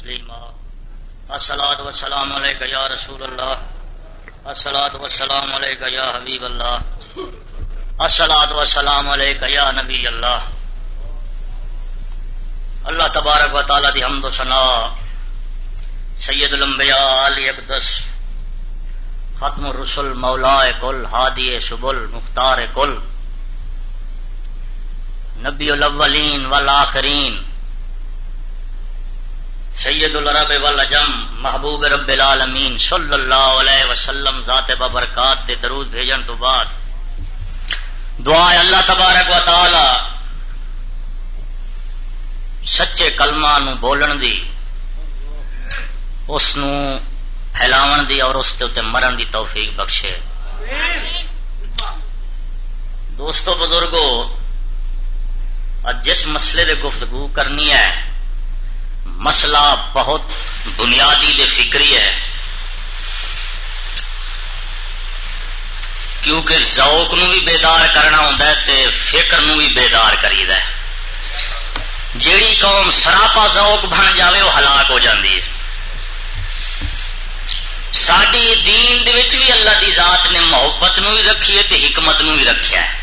تسلیما. الصلاة والسلام علیکہ یا رسول اللہ. الصلاة والسلام علیکہ یا حبیب اللہ. الصلاة والسلام علیکہ یا نبی اللہ. اللہ تبارک و تعالی دی حمد و ثنا. سید الانبیاء، علی اقدس. ختم الرسل مولا کل، ہادی سبل، مختار کل. نبی الاولین والآخرین. سید العرب والعجم، محبوب رب العالمین، صلی اللہ علیہ وسلم، ذات ببرکات دے درود بھیجن تو بعد۔ دعا اللہ تبارک و تعالی، سچے کلمہ نو بولن دی، اس نو پھیلاون دی اور اس تے مرن دی توفیق بخشے۔ دوستو بزرگوں جس مسئلے دے گفتگو کرنی ہے مسئلہ بہت بنیادی دے فکری ہے۔ کیونکہ ذوق نو بھی بیدار کرنا ہوتا ہے تے فکر نو بھی بیدار کری ہے۔ جیڑی قوم سراپا ذوق بن جاوے وہ ہلاک ہو جاتی ہے۔ ساری دین دے وچ بھی اللہ دی ذات نے محبت نو بھی رکھی ہے تے حکمت نو بھی رکھیا ہے۔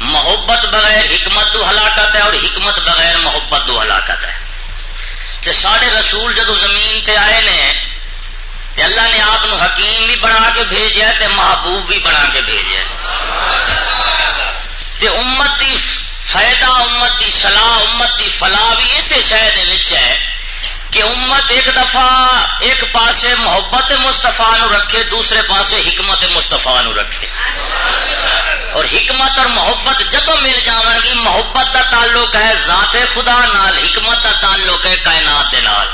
محبت بغیر حکمت دو ہلاکت ہے اور حکمت بغیر محبت دو ہلاکت ہے۔ تے سارے رسول جدو زمین تے آئے نے، تے اللہ نے آپ حکیم بھی بنا کے بھیجا تے محبوب بھی بنا کے بھیجا تے امت دی فائدہ، امت دی صلاح، امت دی فلاح بھی اسی شہر ہے۔ کہ امت ایک دفعہ ایک پاسے محبت مستفا نو رکھے، دوسرے پاسے حکمت مستفا نو رکھے۔ اور حکمت اور محبت جدو مل جان گی محبت کا تعلق ہے ذات خدا نال، حکمت کا تعلق ہے کائنات دے نال۔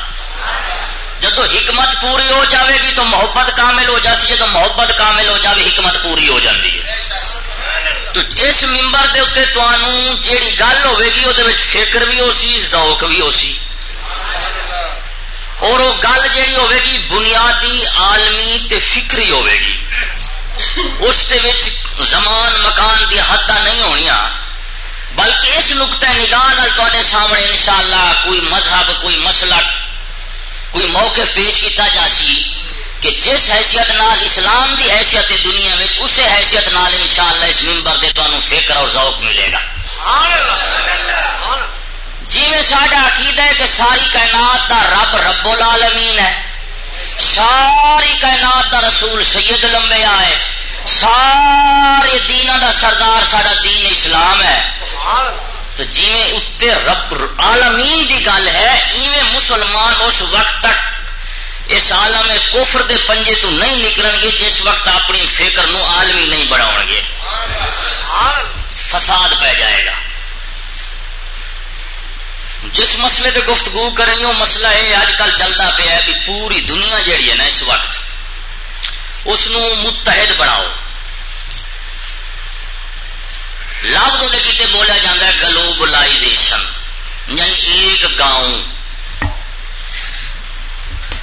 جدو حکمت پوری ہو جاوے گی تو محبت کامل ہو جاسی جدو محبت کامل ہو جاوے، حکمت پوری ہو جاتی ہے۔ تو اس ممبر دے اتنے تمہوں جیڑی گل ہوے گی وہ فکر بھی ہو سی ذوق بھی ہو سی اور وہ گل جیڑی ہوے گی بنیادی، عالمی تے فکری ہوے گی۔ اس زمان، مکان دی حد نہیں ہونی بلکہ اس نقطۂ نگاہ تے سامنے انشاءاللہ کوئی مذہب، کوئی مسلک، کوئی موقف پیش کیتا جا سی کہ جس حیثیت نال اسلام دی حیثیت دنیا میں اسی حیثیت نال انشاءاللہ اس ممبر دے تمہیں فکر اور ذوق ملے گا۔ جی میں ساڈا عقید ہے کہ ساری کائنات دا رب ساری کائنات دا رسول سید لمبے آئے۔ سارے دین دا سردار سارا دین اسلام ہے۔ تو جی اتنے رب عالمین دی گل ہے، ایویں مسلمان اس وقت تک اس عالم کوفر دے پنجے تو نہیں نکلن گے، جس وقت اپنی فکر نو عالمی نہیں بڑھاؤ گے۔ فساد پہ جائے گا۔ جس مسئلے پہ گفتگو کریں وہ مسئلہ یہ اج کل چلتا پیا بھی پوری دنیا جیڑی ہے نا، اس وقت اس متحد بناؤ۔ لفظ وہ کتنے بولیا جا گلوبلائزیشن یعنی ایک گاؤں۔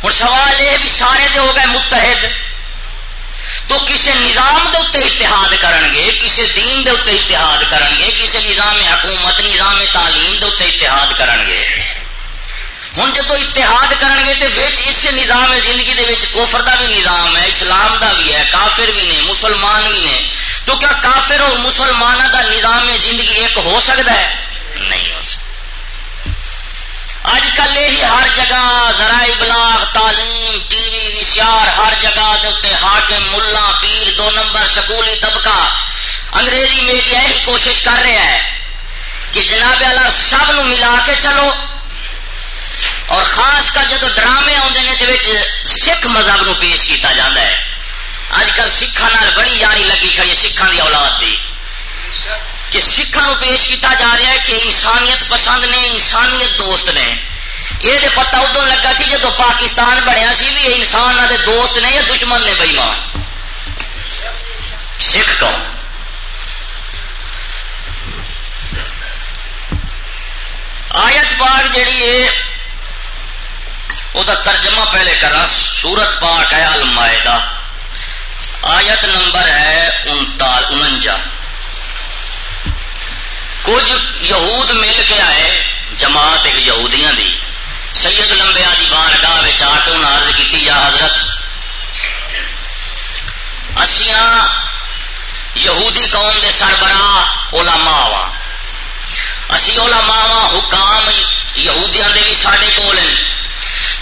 ہوں سوال یہ بھی سارے دے ہو گئے متحد۔ تو کسی نظام دے اتنے اتحاد کرن گے کسی دین دے اتنے اتحاد کرن گے کسی نظام حکومت، نظام تعلیم دے اتنے اتحاد کرن گے ہوں جب اتحاد کرن گے تو اس نظام زندگی دے وچ کوفر دا بھی نظام ہے، اسلام دا بھی ہے، کافر بھی نے، مسلمان بھی نے، تو کیا کافر اور مسلمانوں دا نظام زندگی ایک ہو سکتا ہے؟ نہیں ہو سکتا اج کل یہ ہر جگہ ذرائع ابلاغ تعلیم، ٹی وی، وشیار، ہر جگہ دے حاکم، ملا، پیر، دو نمبر سکولی طبقہ۔ انگریزی میڈیا یہی کوشش کر رہا ہے کہ جناب والا سب نو ملا کے چلو۔ اور خاص کر جدو ڈرامے آتے ہیں سکھ مذہب نو پیش کیتا جاتا ہے۔ اج کل سکھان بڑی یاری لگی کھڑی سکھان دی اولاد دی۔ کہ سکھان پیش کیتا جا رہا ہے کہ انسانیت پسند نے، انسانیت دوست نے۔ یہ پتا ادو لگا سی جدو پاکستان بنیا سی بھی انسان نہ دوست نے یا دشمن نے بئی مان سکھ قوم آیت پاک جیڑی ہے وہ ترجمہ پہلے کرا سورت پاک ہے المائدہ۔ آیت نمبر ہے انتال انجا کچھ یہود مل کے آئے، جماعت ایک یہودیاں دی۔ سید لمبے آدی بار گاہ آ کے انہیں عرض کی یا حضرت، اسیاں یہودی قوم دے سربراہ علماء وا اسی علماء وا حکام یہودیاں دے بھی ساڈے کول ہیں۔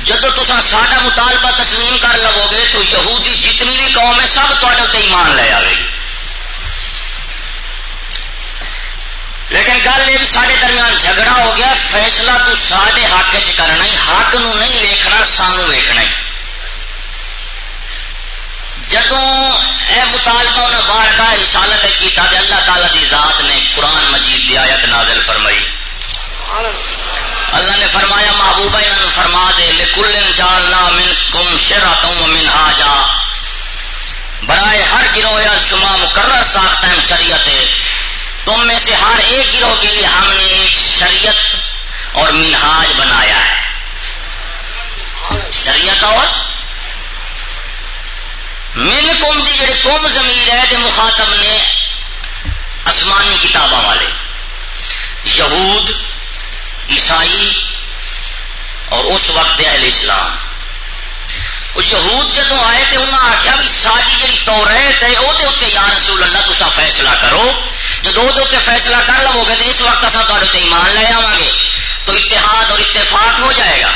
جدو تسا ساڈا مطالبہ تسلیم کر لو گے تو یہودی جتنی بھی قوم ہے، سب تے ایمان لے آئے گی۔ لیکن گل یہ بھی سارے درمیان جھگڑا ہو گیا، فیصلہ تو سارے حق چ کرنا حق نو نہیں ویکھنا، سانو ویکھنا جدو مطالبہ انہیں باہر کا رسالت کیتا تے اللہ تعالی دی ذات نے قرآن مجید دی آیت نازل فرمائی۔ اللہ نے فرمایا، محبوبہ انہوں فرما دے لکل جالنا من کم شرا تم من جا برائے ہر گروہ یا شما مقرر ساختہ شریعت تم میں سے ہر ایک گروہ کے لیے ہم نے ایک شریعت اور منہاج بنایا ہے۔ شریعت اور من کم دی جڑی کم زمین ہے مخاطب نے آسمانی کتاباں والے، یہود، عیسائی اور اس وقت اہل اسلام۔ وہ یہود جدو آئے تو انہوں نے آخیا بھی ساری جی تو رہے وہ یا رسول اللہ تصا فیصلہ کرو۔ جب وہ فیصلہ کر لو گے تو اس وقت اصل تے ایمان لے آوا گے۔ تو اتحاد اور اتفاق ہو جائے گا۔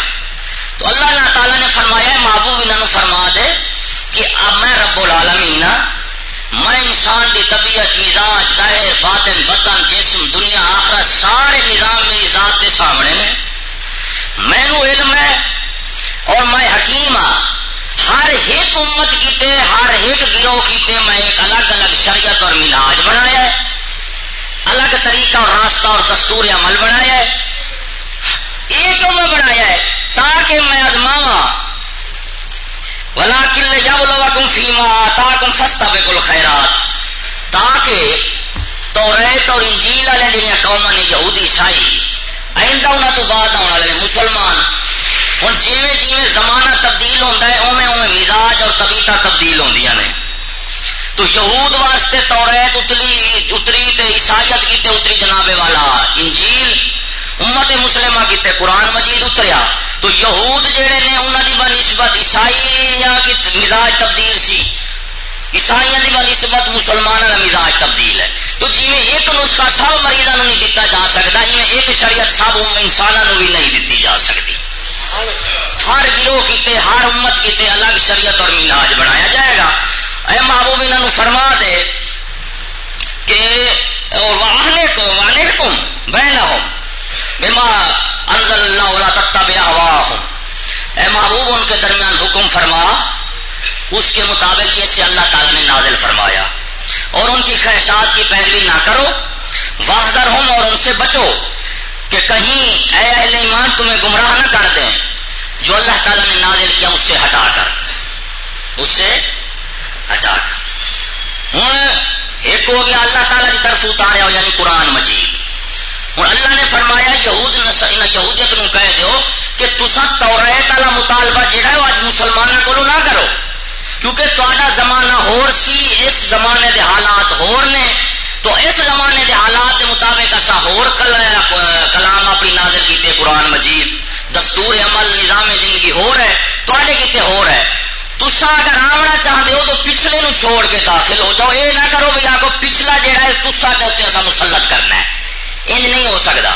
تو اللہ تعالیٰ نے فرمایا محبوب انہوں فرما دے کہ اب میں رب العالمین ہاں، میں انسان کی طبیعت، مزاج، ظاہر، باطن، بدن، جسم، دنیا آخر سارے نظام میری ذات کے سامنے نے۔ مینو علم ہے اور میں حکیم ہاں۔ ہر ایک امت کیتے، ہر ایک گروہ کیتے میں ایک الگ الگ شریعت اور مناج بنایا ہے۔ الگ طریقہ اور راستہ اور دستور عمل بنایا ہے۔ یہ کیوں میں بنایا ہے، تاکہ میں ازماوا ولا کل جب لوا کم فیما تا سستا بے کل خیرات تاکہ تو ریت اور انجیل والے جہاں قوم نے یہودی عیسائی آئندہ انہوں تو بعد آنے والے مسلمان۔ ہوں جیویں جیویں زمانہ تبدیل ہوتا ہے اوے اوے مزاج اور طبیعت تبدیل ہوندی نے۔ تو یہود واسطے تو ریت اتلی اتری تے عیسائیت کی تے اتری جناب والا۔ انجیل امت مسلمہ کی تے قرآن مجید اتریا۔ تو یہود جہے نے انہوں کی بنسبت عیسائی یا مزاج تبدیل سی۔ عیسائی کی بنسبت مسلمانوں کا مزاج تبدیل ہے۔ تو جی ایک نسخہ سب مریضوں نہیں دتا جا سکتا جی ایک شریعت سب انسانوں بھی نہیں دیتی جا سکتی۔ ہر گروہ کیتے ہر امت کیتے الگ شریعت اور میناج بنایا جائے گا۔ اے محبوب انہوں فرما دے کہ واہنے کو وانے کم بہن ہو بیما انزل اللہ ولا تتبع ہوا اے محبوب، ان کے درمیان حکم فرما، اس کے مطابق جیسے اللہ تعالی نے نازل فرمایا۔ اور ان کی خواہشات کی پیروی نہ کرو واحضر ہوں اور ان سے بچو کہ کہیں اے اہل ایمان تمہیں گمراہ نہ کر دیں، جو اللہ تعالیٰ نے نازل کیا، اس سے ہٹا کر۔ اس سے ہٹا ہوں ایک ہو گیا اللہ تعالیٰ کی طرف اتارا ہو یعنی قرآن مجید۔ ہوں اللہ نے فرمایا، یہود یہودیت نو کہہ دیو کہ تسا توریت والا مطالبہ جہا ہے وہ اج مسلمانوں کو نہ کرو۔ کیونکہ تا زمانہ ہور سی، اس زمانے دے حالات ہور نے۔ تو اس زمانے دے حالات دے مطابق اصا ہور کلام اپنی نازل کیتے قرآن مجید۔ دستور عمل، نظام زندگی ہو رہا ہے تے ہو رہا ہے۔ تسا اگر آمنا چاہتے ہو تو پچھلے نو چھوڑ کے داخل ہو جاؤ۔ یہ نہ کرو بھائی آ پچھلا جہا ہے تسا کے اتنے اصا مسلط کرنا ہے۔ انج نہیں ہو سکتا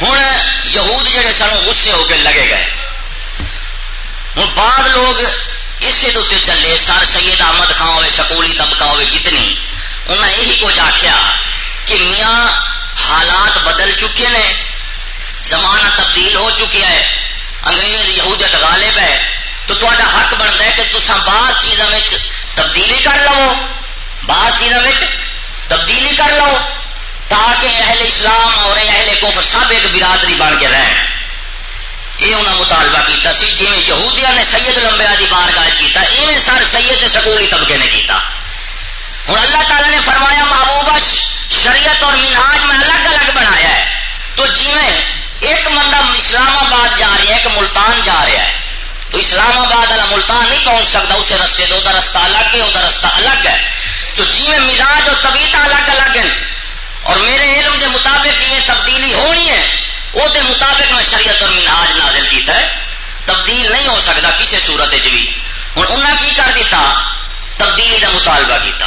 ہوں یہود جہے سن غصے ہو کے لگے گئے۔ ہوں بعد لوگ اسی دے چلے۔ سر سید احمد خان ہوئے، سکولی طبقہ ہوئے، جتنی۔ انہیں یہی کچھ آخیا کہ میاں حالات بدل چکے نے، زمانہ تبدیل ہو چکیا ہے۔ انگریز یہودیت غالب ہے۔ تو تا حق بنتا ہے کہ تسا بعض چیزوں میں تبدیلی کر لو۔ بعض چیزوں تبدیلی کر لو تاکہ اہل اسلام اور اہل کفر سب ایک برادری بن کے رہن۔ یہ انہوں مطالبہ کیتا سی جی یہودیا نے سید لمبیا کی بار گاہ کیا ایویں سر سید سکولی طبقے نے کیتا۔ ہوں اللہ تعالی نے فرمایا محبوبہ شریعت اور منہاج میں الگ الگ بنایا ہے۔ تو جی ایک بندہ اسلام آباد جا رہا ہے، ایک ملتان جا رہا ہے تو اسلام آباد والا ملتان نہیں پہنچ سکتا، اسے رستے تو رستہ الگ ہے وہ رستہ الگ ہے۔ تو جی میں مزاج اور طبیعت الگ الگ ہیں۔ اور میرے علم کے مطابق جی یہ تبدیلی ہونی ہے، وہ دے مطابق میں شریعت اور منہاج نازل کیتا ہے۔ تبدیل نہیں ہو سکتا کسی صورت بھی۔ ہوں انہیں کی کر دیتا تبدیلی کا مطالبہ کیتا۔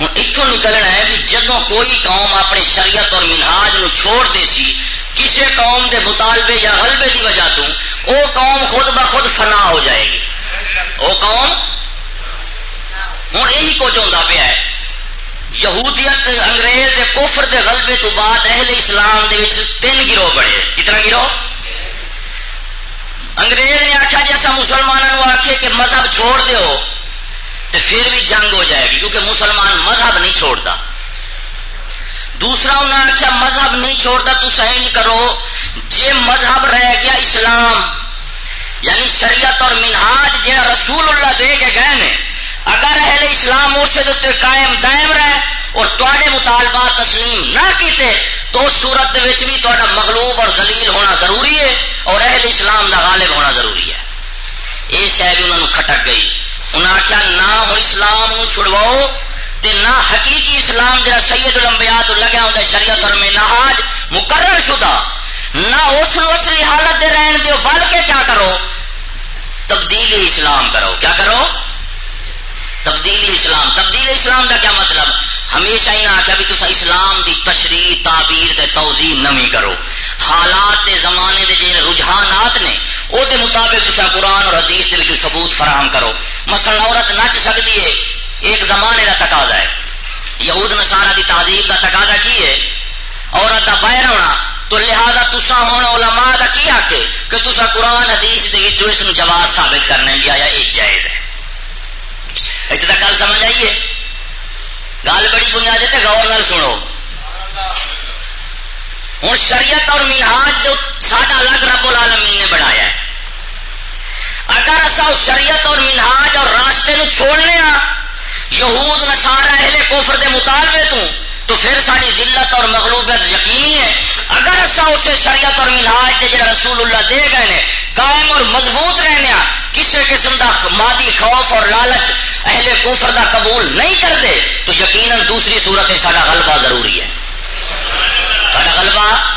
ہوں اتوں نکلنا ہے بھی جدو کوئی قوم اپنے شریعت اور منہاج نو چھوڑ دے سی کسی قوم دے مطالبے یا غلبے دی وجہ تو او قوم خود بخود فنا ہو جائے گی۔ او قوم ہوں یہی کچھ ہوتا پیا ہے۔ یہودیت انگریز دے کوفر دے غلبے تو بعد اہل اسلام دے وچ تین گروہ بڑے کتنا گروہ؟ انگریز نے آخیا جی مسلمانوں آخے کہ مذہب چھوڑ دیو تو پھر بھی جنگ ہو جائے گی، کیونکہ مسلمان مذہب نہیں چھوڑتا۔ دوسرا انہیں آخیا مذہب نہیں چھوڑتا، تو سہی کرو۔ جی مذہب رہ گیا اسلام یعنی شریعت اور منہاج جہاں رسول اللہ دے کے گئے نے، اگر اہل اسلام اسے قائم دائم رہے اور تے مطالبات تسلیم نہ کیتے، تو اس صورت بھی تا مغلوب اور زلیل ہونا ضروری ہے اور اہل اسلام دا غالب ہونا ضروری ہے۔ یہ شہ بھی انہوں کھٹک گئی۔ انہیں آخیا نہ ہو اسلام چھڑواؤ تے نہ حقیقی اسلام جا سید الانبیاء تو لگا ہوتا شریعت اور میں نہاج مقرر شدہ، نہ اس اصلی حالت دے رہن دیو، بلکہ کیا کرو؟ تبدیلی اسلام کرو۔ کیا کرو؟ تبدیلی اسلام۔ تبدیلی اسلام کا کیا مطلب؟ ہمیشہ ہی نہ آخیا بھی تصا اسلام دی تشریح، تعبیر دے توضیح نمی کرو۔ حالات دے زمانے دے جن رجحانات نے وہ دے مطابق تصا قرآن اور حدیث دے ثبوت فراہم کرو۔ مثلا عورت نچ سکتی ہے ایک زمانے کا تقاضا ہے۔ یہود نسارا دی تہذیب کا تقاضا کی ہے؟ عورت کا باہر ہونا، تو لہذا تسا ہونا علماء کا کی آ کے کہ تسا قرآن، حدیث دے اس جواز ثابت کرنے بھی آیا ایک جائز ہے۔ اتنا گل سمجھ آئیے گل بڑی بنیاد ہے غور نال سنو۔ ہوں شریعت اور منہاج جو ساڈا الگ رب العالمین نے بنایا ہے۔ اگر اصا اس شریعت اور منہاج اور راستے نو چھوڑنے ہاں یہود نسارا اہل کوفر دے مطالبے تو تو پھر ساری ذلت اور مغلوبیت یقینی ہے۔ اگر اصا اسے شریعت اور منہاج دے جڑا رسول اللہ دے گئے نے، قائم اور مضبوط رہنے کسی قسم کا مادی خوف اور لالچ اہل کوفر دا قبول نہیں کرتے، تو یقیناً دوسری صورت ہے سارا غلبہ ضروری ہے۔ سارا غلبہ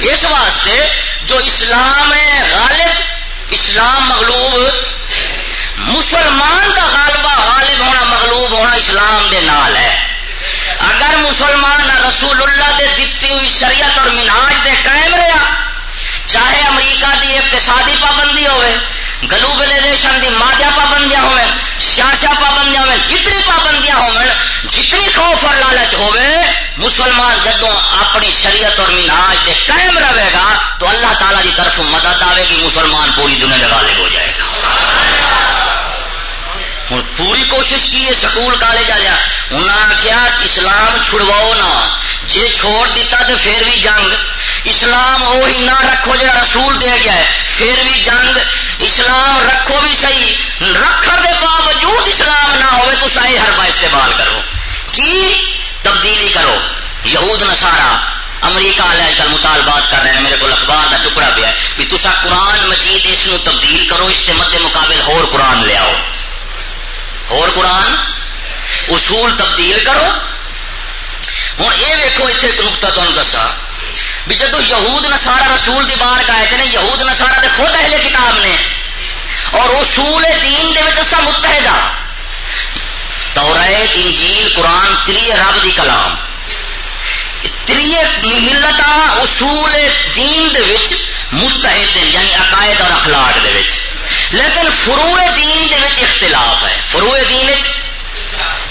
اس واسطے جو اسلام ہے غالب، اسلام مغلوب مسلمان کا غالبہ غالب ہونا مغلوب ہونا اسلام دے نال ہے۔ اگر مسلمان رسول اللہ دے دیتی ہوئی شریعت اور مناج دے قائم رہا، چاہے امریکہ دی اقتصادی پابندی ہوئے گلوبلائزیشن دی مادیا پابندیاں ہوئے سیاسا پابندیاں ہوئے، جتنی پابندیاں ہوئے، جتنی خوف اور لالچ ہوئے، مسلمان جدو اپنی شریعت اور مناج دے قائم رہے گا، تو اللہ تعالی کی طرف مدد آئے گی، مسلمان پوری دنیا میں غالب ہو جائے گا۔ ہوں پوری کوشش کی ہے، سکول، کالج آیا انہیں آخیا اسلام چھڑواؤ نہ جی چھوڑ دیتا تو پھر بھی جنگ۔ اسلام وہی نہ رکھو جا رسول دیا گیا ہے۔ پھر بھی جنگ۔ اسلام رکھو بھی صحیح۔ رکھ دے باوجود اسلام نہ ہوئے تو سائی ہر استعمال کرو۔ کی؟ تبدیلی کرو۔ یہود نسارا امریکہ والے اج کل مطالبات کر رہے ہیں۔ میرے کو اخبار کا ٹکڑا پیا بھی تصا قرآن مجید اس تبدیل کرو، اس کے مد مقابل ہور قرآن لے اور قرآن اصول تبدیل کرو۔ ہوں یہ ویکو اتنے ایک نقطہ تمہیں دسا بھی جدو یہود نسارا رسول دی بار کا ہے یہود نسارا دے خود اہل کتاب نے، اور اصول دین دے وچ متحد انجیل، قرآن تری رب دی کلام۔ تری ملت اصول دین دے وچ متحد یعنی عقائد اور اخلاق دے وچ۔ لیکن فروع دین اختلاف ہے۔ فروع دین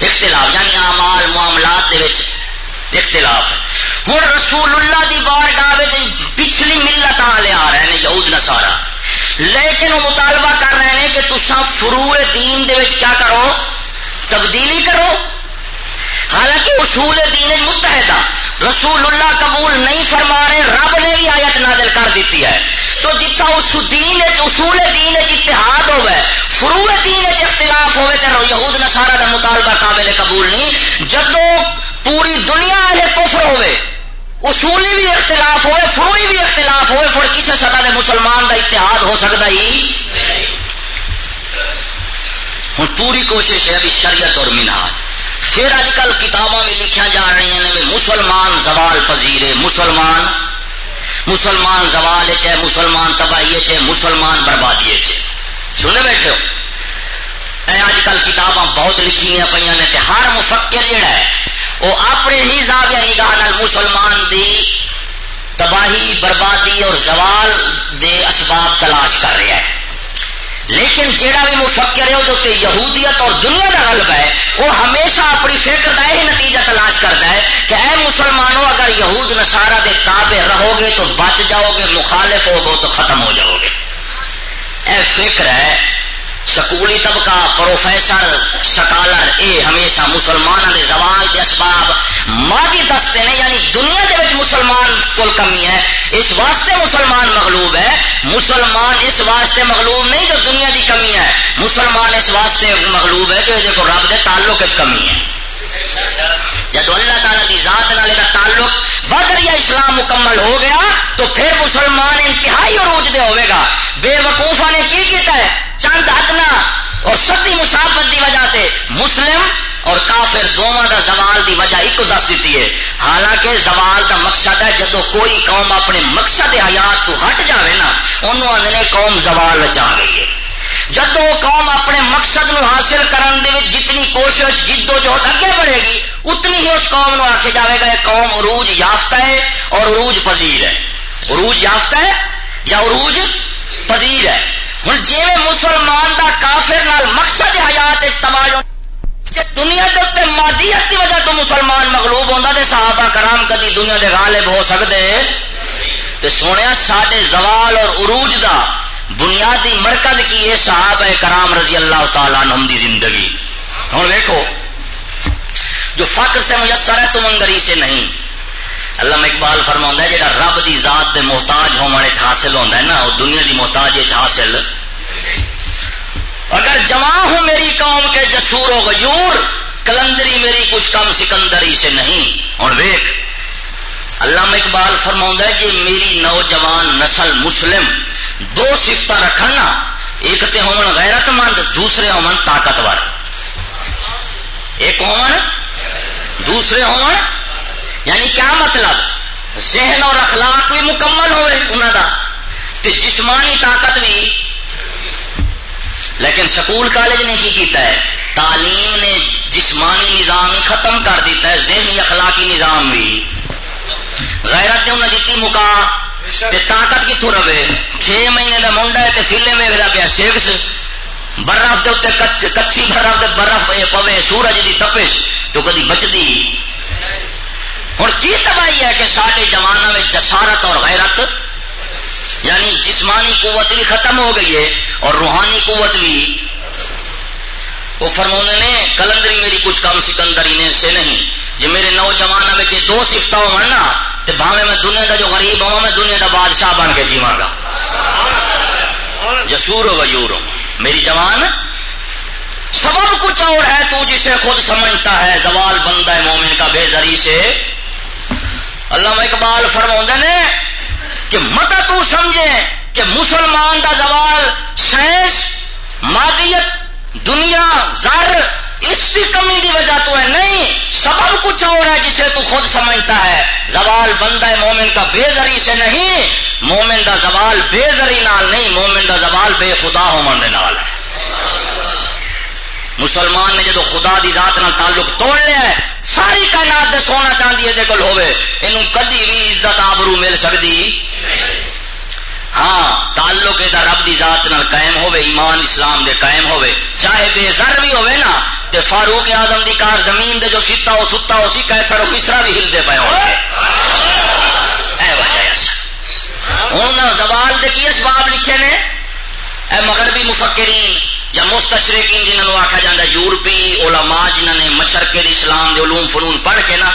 اختلاف یعنی آمال معاملات دے وچ اختلاف ہے۔ ہوں رسول اللہ دی بارگاہ پچھلی ملت والے آ رہے ہیں، یہود نسارا لیکن وہ مطالبہ کر رہے ہیں کہ تسا فروع دین دے وچ کیا کرو؟ تبدیلی کرو۔ حالانکہ اصول دین متحدہ رسول اللہ قبول نہیں فرما رہے، رب نے بھی آیت نازل کر دیتی ہے۔ تو جتنا اس دین اصول دین اتحاد ہوئے فروع دین اختلاف ہوئے تو یہود نسارا کا مطالبہ قابل قبول نہیں۔ جدو پوری دنیا والے کفر ہوئے اصولی بھی اختلاف ہوئے فروئی بھی اختلاف ہوئے پھر کسی سطح کے مسلمان کا اتحاد ہو سکتا ہی ہوں پوری کوشش ہے ابھی شریعت اور مینار پھر اج کل کتاباں بھی لکھا جا رہی ہیں مسلمان زوال پذیرے۔ مسلمان مسلمان زوال چ مسلمان تباہی چ مسلمان بربادی چ سنے بیٹھے ہو؟ اج کل کتاباں بہت لکھی پہ نے ہر مفکر جڑا ہے، وہ اپنے ہی زاویہ نگاہ مسلمان دی تباہی، بربادی اور زوال دے اسباب تلاش کر رہا ہے۔ لیکن جیڑا بھی مفکر ہے، وہ یہودیت اور دنیا کا غلب ہے، وہ ہمیشہ اپنی فکر کا یہ نتیجہ تلاش کرتا ہے کہ اے مسلمانوں، اگر یہود نشارہ دے تابے رہو گے تو بچ جاؤ گے مخالف ہوگو تو ختم ہو جاؤ گے اے فکر ہے سکولی طبقہ، پروفیسر، سکالر، اے ہمیشہ مسلمانوں کے زوال کے اسباب مادی دستے ہیں یعنی دنیا کے مسلمان کو کمی ہے۔ اس واسطے مسلمان مغلوب ہے۔ مسلمان اس واسطے مغلوب نہیں جو دنیا کی کمی ہے۔ مسلمان اس واسطے مغلوب ہے جو یہ رب کے تعلق کمی ہے۔ جب اللہ تعالیٰ کی ذات نال کا تعلق بدر یا اسلام مکمل ہو گیا، تو پھر مسلمان انتہائی عروج دے ہوئے گا۔ بے وقوفا نے کی کیتا ہے؟ چند ادنا اور ستی مسابت کی وجہ سے مسلم اور کافر دونوں کا زوال دی وجہ ایک دس دیتی ہے۔ حالانکہ زوال دا مقصد ہے جدو کوئی قوم اپنے مقصد حیات تو ہٹ جاوے نا، انہوں آدھے قوم زوال آ گئی ہے۔ جدو قوم اپنے مقصد نو حاصل کرن دے جتنی کوشش جدو جو اگے بڑھے گی، اتنی ہی اس قوم نو آخے جاوے گا، یہ قوم عروج یافتہ ہے اور عروج پذیر ہے۔ عروج یافتہ ہے یا عروج پذیر ہے؟ ہوں جی مسلمان دا کافر نال مقصد حیات تباہ دنیا کے اتنے مادیت کی وجہ تو مسلمان مغلوب ہوتا تو صحابہ کرام کدی دنیا دے غالب ہو سکتے تو سونے سڈے زوال اور عروج دا بنیادی مرکز کی یہ صحابہ کرام رضی اللہ تعالیٰ نم دی زندگی۔ ہوں، دیکھو، جو فقر سے میسر ہے، تم انگری سے نہیں۔ اللہ اقبال فرما ہے جہاں رب دی ذات دے محتاج ہونے حاصل ہوتا ہے نا، وہ دنیا دی محتاج حاصل۔ اگر جوان ہوں میری قوم کے جسور و غیور، کلندری میری کچھ کم سکندری سے نہیں۔ اور ویک اللہ اقبال فرما ہے کہ میری نوجوان نسل مسلم، دو سفت رکھنا، ایک تو ہون غیرت مند، دوسرے ہون طاقتور۔ ایک ہون، دوسرے ہون یعنی کیا مطلب؟ ذہن اور اخلاق بھی مکمل ہوئے انہوں کا جسمانی طاقت بھی لیکن سکول کالج نے کی کیتا ہے؟ تعلیم نے جسمانی نظام ہی ختم کر دیتا ہے، ذہنی اخلاقی نظام بھی۔ غیرت نے انہیں دیتی مکا طاقت کتوں رہے؟ چھ مہینے کا منڈا ہے فیلے میں پیا سیکس برف کے اتنے کچی برف برف پوے، سورج کی تپش تو کدی بچتی ہوں کی تباہی ہے کہ سارے جوانوں میں جسارت اور غیرت یعنی جسمانی قوت بھی ختم ہو گئی ہے اور روحانی قوت بھی۔ وہ فرمونے نے کلندری میری کچھ کم سکندری نے سے نہیں۔ جی میرے نوجوان میں دو سفت ہو نا، تو بھاوے میں دنیا کا جو غریب ہوں، میں دنیا کا بادشاہ بن کے جیوا گا۔ جسور ہو ویور۔ ہو میری جوان، سبب کچھ اور ہے تو جسے خود سمجھتا ہے، زوال بندہ ہے مومن کا بے زری سے۔ اللہ اقبال فرما نے کہ مت تو سمجھے۔ کہ مسلمان دا زوال، سائنس، مادیت، دنیا، زر، اس کی کمی کی وجہ تو ہے نہیں سبب کچھ اور ہے جسے تو خود سمجھتا ہے۔ زوال بندہ ہے، مومن کا بے زری سے نہیں، مومن دا زوال بے زری نال نہیں، مومن دا زوال بے خدا ہومن نال ہے۔ مسلمان نے جدو خدا دی ذات نال تعلق توڑ لیا ہے، ساری کائنات دے سونا چاندی یہ کول ہوے یہ کدی بھی عزت آبرو مل سکتی ہاں تعلق یہ رب دی ذات نال قائم ہوے ایمان اسلام دے قائم ہوے چاہے بے زر بھی ہوے نا، تے فاروق آدم دی کار زمین دے جو سیتا ہو ستا ہو سی کیسر ہو کسرا بھی ہلتے پے ہو ہوں زوال دے کی اسباب لکھے نے؟ اے مغربی مفکرین یا مستشرقین جنہوں آخیا جا یورپی علماء جنہوں نے مشرقے اسلام دے علوم فنون پڑھ کے نا،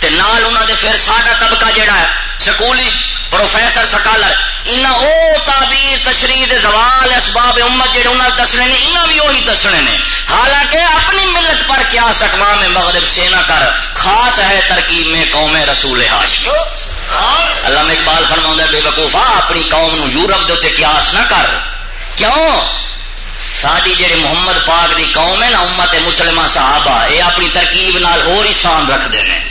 تے نال انہوں دے پھر ساڈا طبقہ جڑا ہے، سکولی پروفیسر سکالر انہیں او تعبیر، تشریح زوال، اسباب امت جڑے انہوں دسنے نے انہیں بھی وہی دسنے نے۔ حالانکہ اپنی ملت پر کیا سکما میں مغرب سے نہ کر، خاص ہے ترکیب میں قوم رسول ہاشمی اللہ اقبال فرما بے وقوفا اپنی قوم نو یورپ دے قیاس نہ کر۔ کیوں؟ ساری جڑے محمد پاک دی قوم ہے نا، امت مسلمہ صحابہ یہ اپنی ترکیب نال ہو رکھتے ہیں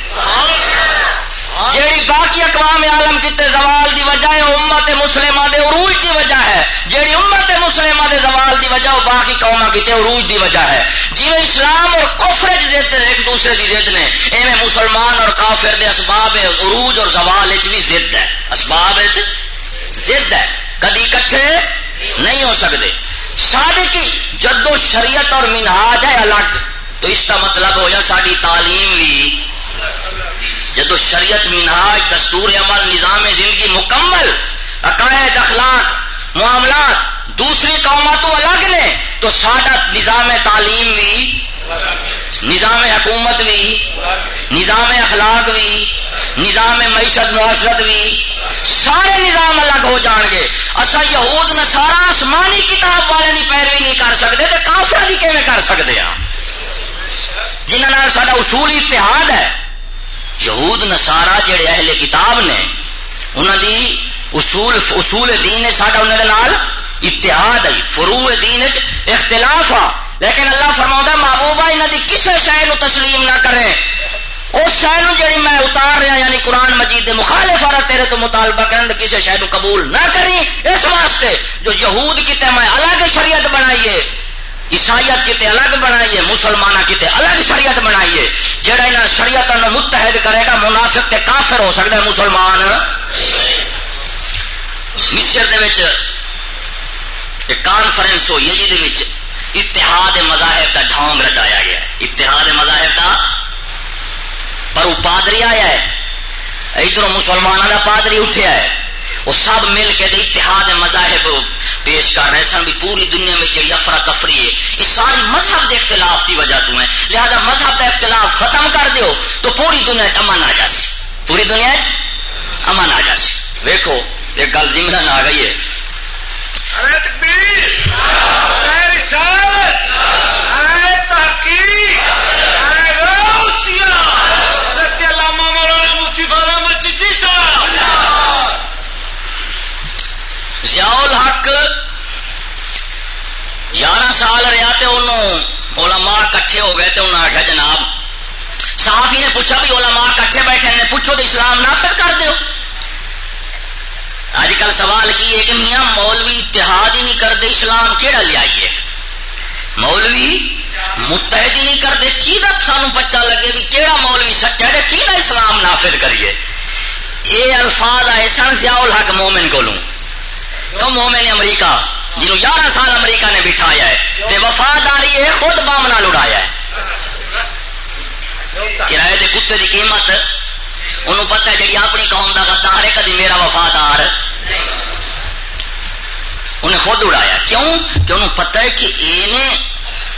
جیڑی باقی اقوام عالم کتے زوال دی وجہ ہے، امت مسلمہ دے عروج دی وجہ ہے۔ جیڑی امت مسلمہ دے زوال دی وجہ ہے باقی قوما کتے عروج دی وجہ ہے۔ جی اسلام اور کفر ضد ایک دوسرے کی ضد نے، ایویں مسلمان اور کافر دے اسباب عروج اور زوال بھی ضد ہے۔ اسباب ضد ہے۔ کدی کٹھے نہیں ہو سکتے سابقی جدو شریعت اور منہاج ہے الگ۔ تو اس کا مطلب ہو جا ساری تعلیم بھی جدو شریعت منہاج، دستور عمل، نظام زندگی مکمل، عقائد، اخلاق، معاملات دوسری قوموں تو الگ نے، تو سارا نظام تعلیم بھی نظام حکومت بھی نظام اخلاق بھی نظام معیشت معاشرت بھی سارے نظام الگ ہو جان گے۔ اصا یہود نسارا آسمانی کتاب والے کی پیروی نہیں کر سکتے تو کافر کی کیون کر سکتے ہیں جنہوں سا اصول اتحاد ہے یہود نسارا جڑے اہل کتاب نے انہوں دی اصول اصول دین ساڈا انہوں اتحاد ہے فرو دین اختلاف آ۔ لیکن اللہ فرما محبوبہ یہاں کی کسی شہر تسلیم نہ کریں۔ اس شہر جی میں اتار رہا یعنی قرآن مجید مخالف آ تیرے تو مطالبہ کریں کسی شہر قبول نہ کری اس واسطے جو یہود کتے میں الگ شریعت بنائیے عیسائیت کتے الگ بنائیے مسلمان کتے الگ شریعت بنائیے۔ جہاں یہاں شریعت متحد کرے گا، منافق تے کافر ہو سکتا ہے مسلمان۔ مصر ایک کانفرنس ہوئی ہے جی اتحاد مذاہب کا ڈھونگ رچایا گیا ہے۔ اتحاد مذاہب کا پر وہ پادری آیا ہے۔ ادھر مسلمانوں کا پادری اٹھیا ہے۔ وہ سب مل کے اتحاد مذاہب پیش کر رہے سن بھی پوری دنیا میں جی افراتفری ہے۔ یہ ساری مذہب کے اختلاف کی وجہ تو ہے لہذا مذہب کا اختلاف ختم کر دیو تو پوری دنیا امن آ جاسی۔ پوری دنیا امن آ جاسی۔ ویکو ایک گل جمرن آ گئی ہے۔ ضیاء حق یارہ سال رہا تو انہوں علماء کٹھے ہو گئے تو انہوں نے آخیا جناب، صحافی نے پوچھا بھی علماء کٹھے بیٹھے نے، پوچھو تو اسلام نافذ کر دو اج کل سوال کی ہے کہ میاں مولوی اتحاد ہی نہیں کرتے، اسلام کہڑا لیا مولوی متحد ہی نہیں کرتے، کی سانو بچہ لگے بھی کہڑا مولوی سچا ہے کی اسلام نافذ کریے؟ یہ الفاظ آئے سن ضیاء الحق مومن کو تو مومن امریکہ، جنہوں گیارہ سال امریکہ نے بٹھایا ہے، تے وفاداری ہے، خود بامنا لڑایا ہے۔ کرایہ دے کتے دی قیمت، انہوں پتہ ہے جی اپنی قوم کا غدار ہے، کدی میرا وفادار۔ انہیں خود اڑایا کیوں؟ کہ انہوں پتہ ہے کہ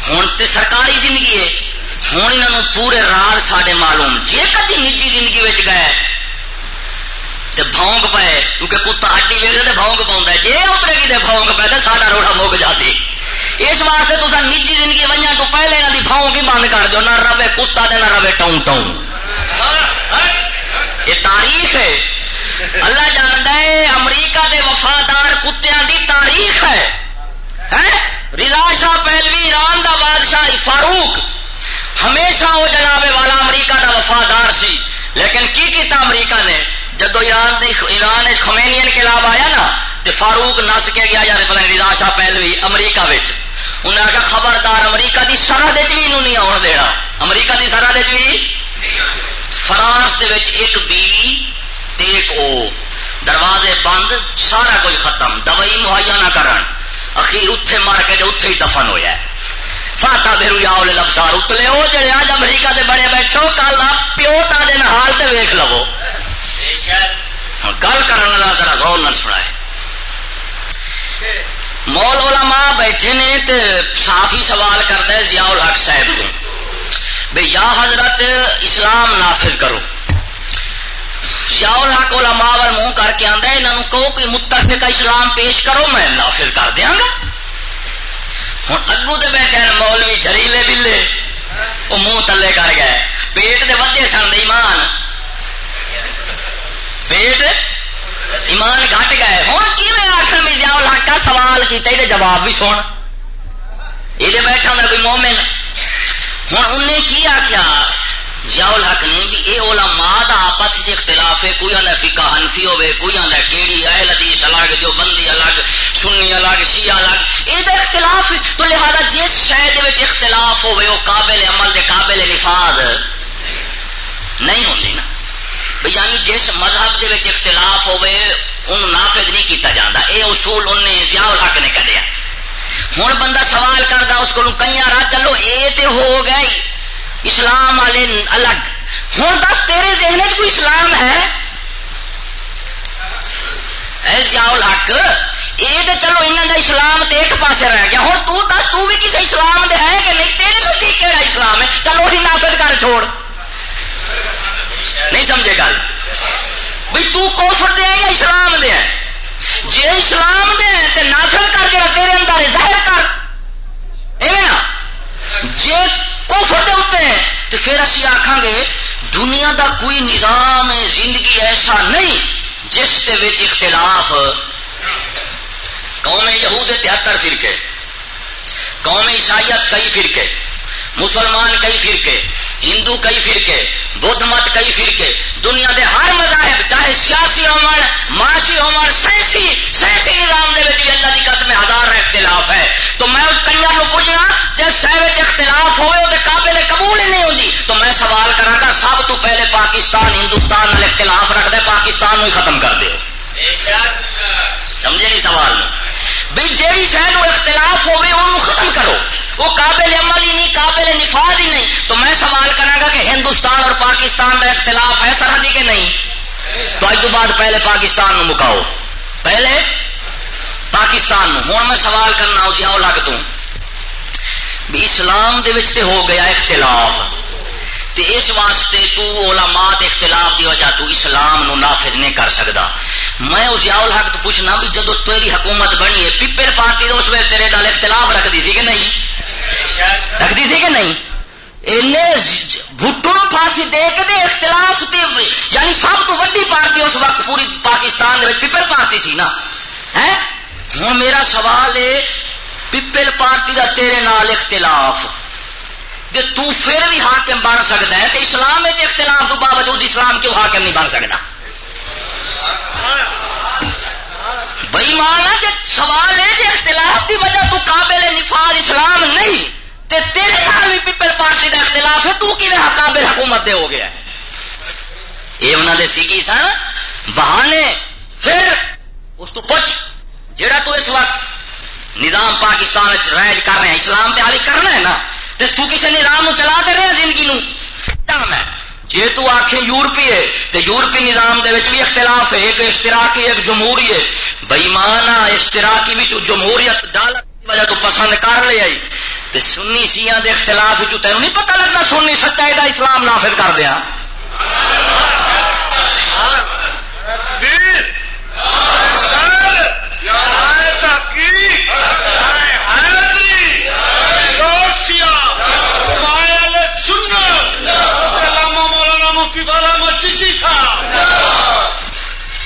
ہوں تو سرکاری زندگی ہے۔ ہوں یہاں پورے راز سارے معلوم۔ جی کدی نجی زندگی گئے تو بونگ پائے کیونکہ کتا ہڈی ویلے تو بونگ پاؤں جی اترے گی تو بونگ پائے تو سارا روڑا مک جاتی اس واسطے تو نجی زندگی وجہ تو پہلے یہاں کی بونگ ہی بند کر دو نہ رہے کتا نہ رہے ٹاؤں ٹاؤں یہ تاریخ ہے۔ اللہ جانتا ہے، امریکہ دے وفادار کتوں دی تاریخ ہے۔ رضا شاہ پہلوی ایران دا بادشاہ فاروق۔ ہمیشہ وہ جناب والا امریکہ دا وفادار سی۔ لیکن کی کیتا امریکہ نے؟ جدو ایران ایران خمینین انقلاب آیا نا تو فاروق نس کے گیا یار پتہ رضا شاہ پہلوی امریکہ انہیں آخیا خبردار امریکہ دی سرحد بھی نہیں آن دینا۔ امریکہ دی سرحد بھی؟ فرانس دے ایک بیوی ایک او۔ دروازے بند، سارا کچھ ختم۔ دوائی مہیا نہ کرن۔ اخیر اتے مر کے اتے ہی دفن ہوا فاتا بھیرو یا لبسار اتلے۔ وہ جڑے آج امریکہ دے بڑے بیٹھو کل آپ پیو تا دن حال تے ویخ لو۔ ہوں گل کرنے والا ذرا غور نہ سنا مول علماء بیٹھے نے تے صاف ہی سوال کرتا ہے ضیاء الحق صاحب تو بھائی یا حضرت اسلام نافذ کرو۔ ضیاء الحق علماء وال منہ کر کے آدھا یہاں کہو کوئی متفقہ اسلام پیش کرو، میں نافذ کر دیا گا۔ ہوں اگو تو بیٹھے مولوی جریلے بلے۔ وہ منہ تلے کر گئے۔ پیٹ دے ودے سن، ایمان۔ ویٹ ایمان گھٹ گئے۔ ہوں کی آخر میں جاؤ؟ لاکا سوال کیا یہ جواب بھی سو یہ بیٹھا ہوں کوئی مومن۔ ہوں انہیں کی آخیا جاؤ حق نے بھی یہ اولا ماں کا آپس اختلاف ہے۔ کوئی آدھا فقہ ہنفی ہوے کوئی آدھا کیڑی اہل حدیث الگ جو بندی الگ، سنی الگ، شیعہ الگ۔ یہ تو اختلاف تو لہذا جس شہر اختلاف ہوے وہ قابل عمل دے قابل نفاذ نہیں ہوتی نا۔ شہ یعنی جس مذہب دے اختلاف ہوئے ان نافذ نہیں کیتا جاتا یہ اصول انہیں ضیاء الحق نے کھیا ہوں بندہ سوال کرتا اس کو کئی راہ چلو یہ تو ہو گئے اسلام والے الگ۔ ہوں دس، تیرے ذہن چ کوئی اسلام ہے؟ ضیاء الحق یہ تو چلو انہوں کا اسلام تو ایک پاس رہ گیا۔ ہوں تو دس، تو بھی کسی اسلام دے ہے کہ نہیں؟ تیرے نزدیک کہڑا اسلام ہے؟ چلو وہی نافذ کر، چھوڑ۔ نہیں سمجھے گل۔ بھائی تو کوفر دے یا اسلام دے جی اسلام دے تو نافذ کر کے تیرے اندر ظاہر کر۔ جی کوفر دے تو پھر اسی آخان گے، دنیا دا کوئی نظام زندگی ایسا نہیں جس کے اختلاف۔ قوم یہود تہتر فرقے، قوم عیسائیت کئی فرقے، مسلمان کئی فرقے۔ ہندو کئی فرقے، بدھ مت کئی فرقے، دنیا دے ہر مذاہب، چاہے سیاسی ہومن، معاشی ہومن سائنسی سائنسی نظام دے بھی اللہ کی قسم ہزار اختلاف ہے۔ تو میں اس کنجر کو پوچھنا جس شہر اختلاف ہوئے وہ قابل قبول ہی نہیں ہوتی جی، تو میں سوال کرا گا، سب تو پہلے پاکستان، ہندوستان اختلاف رکھ دے، پاکستان ہی ختم کر دے۔ سمجھے نہیں سوال بھائی جیڑی شہر اختلاف ہوئے انہوں ختم کرو۔ وہ قابل عمل ہی نہیں، قابل نفاذ ہی نہیں۔ تو میں سوال کرا گا کہ ہندوستان اور پاکستان کا اختلاف ہے سرحدی کے نہیں؟ تو اج تو بعد پہلے پاکستان نو مکاؤ۔ پہلے پاکستان نو ہوں میں سوال کرنا ہو جاؤ لگ تو اسلام دے تے ہو گیا اختلاف۔ تے اس واسطے تو علماء اختلاف دی وجہ تو اسلام نو نافذ نہیں کر سکتا میں اس یاول حق تو پوچھنا بھی جدو تیری حکومت بنی ہے، پیپل پارٹی تو اس وقت تیرے دل اختلاف رکھتی سی کہ نہیں؟ رکھتی سی کہ نہیں؟ بھٹو پھانسی دے کے دے اختلاف دے یعنی سب تو ویڈی پارٹی اس وقت پوری پاکستان پیپل پارٹی سی نا۔ ہوں میرا سوال ہے پیپل پارٹی کا تیرے نال اختلاف۔ کہ تو پھر بھی حاکم بن سکتا ہے تو اسلام میں اختلاف تو باوجود اسلام کیوں حاکم نہیں بن سکتا بئی مانا جی سوال ہے جی اختلاف کی وجہ تو قابل نفاذ اسلام نہیں، تے تیرے نال بھی پیپل پارٹی کا اختلاف ہے، تو کی قابل حکومت دے ہو گیا یہ انہوں نے سیکھی سن، بہانے پھر اس تو پوچھ جہاں تو اس وقت نظام پاکستان رائج کر رہے ہیں، اسلام تے حالی کرنا ہے نا تو کسی نظام چلا دے رہے ہیں زندگی نو؟ ہے۔ جی تو آخ یورپی ہے تو یورپی نظام دے بھی اختلاف ہے، ایک اشتراکی، ایک جمہوری ہے بئیمان اشتراکی بھی تو جمہوریت ڈال وجہ تو پسند کر لے آئی۔ تو سنی سیا دے اختلاف تینوں نہیں پتا لگتا سنی سچائی دا اسلام نافذ کر دیا۔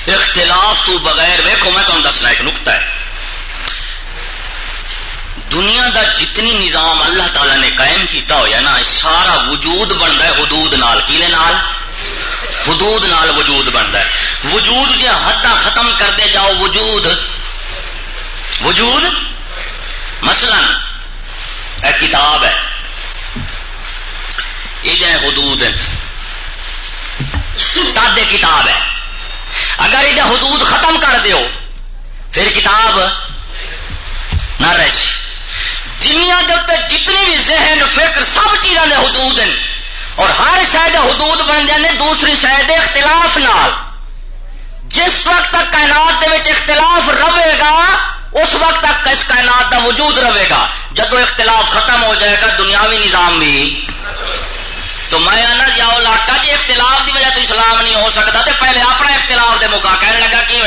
اختلاف تو بغیر ویکو میں تمہیں دسنا ایک نقطہ ہے۔ دنیا دا جتنی نظام اللہ تعالی نے قائم کیتا ہوا نا سارا وجود بنتا ہے حدود نال۔ کیلے نال؟ حدود نال وجود بنتا ہے۔ وجود جی حداں ختم کرتے جاؤ، وجود۔ وجود؟ مثلا، ایک کتاب ہے۔ یہ جائے حدود تادے کتاب ہے۔ اگر یہ حدود ختم کر دیو، پھر کتاب نہ رہی دنیا کے جتنی بھی ذہن، فکر، سب چیزوں کے حدود ہیں۔ اور ہر شاید حدود بن جانے دوسری شاید اختلاف نال۔ جس وقت تک کائنات کے اختلاف رہے گا، اس وقت تک اس کائنات کا وجود رہے گا۔ جب اختلاف ختم ہو جائے گا، دنیاوی نظام بھی تو میں آنا جاؤ لاکا جی اختلاف کی وجہ تو اسلام نہیں ہو سکتا تو پہلے اپنا اختلاف دے موقع کہنے لگا کی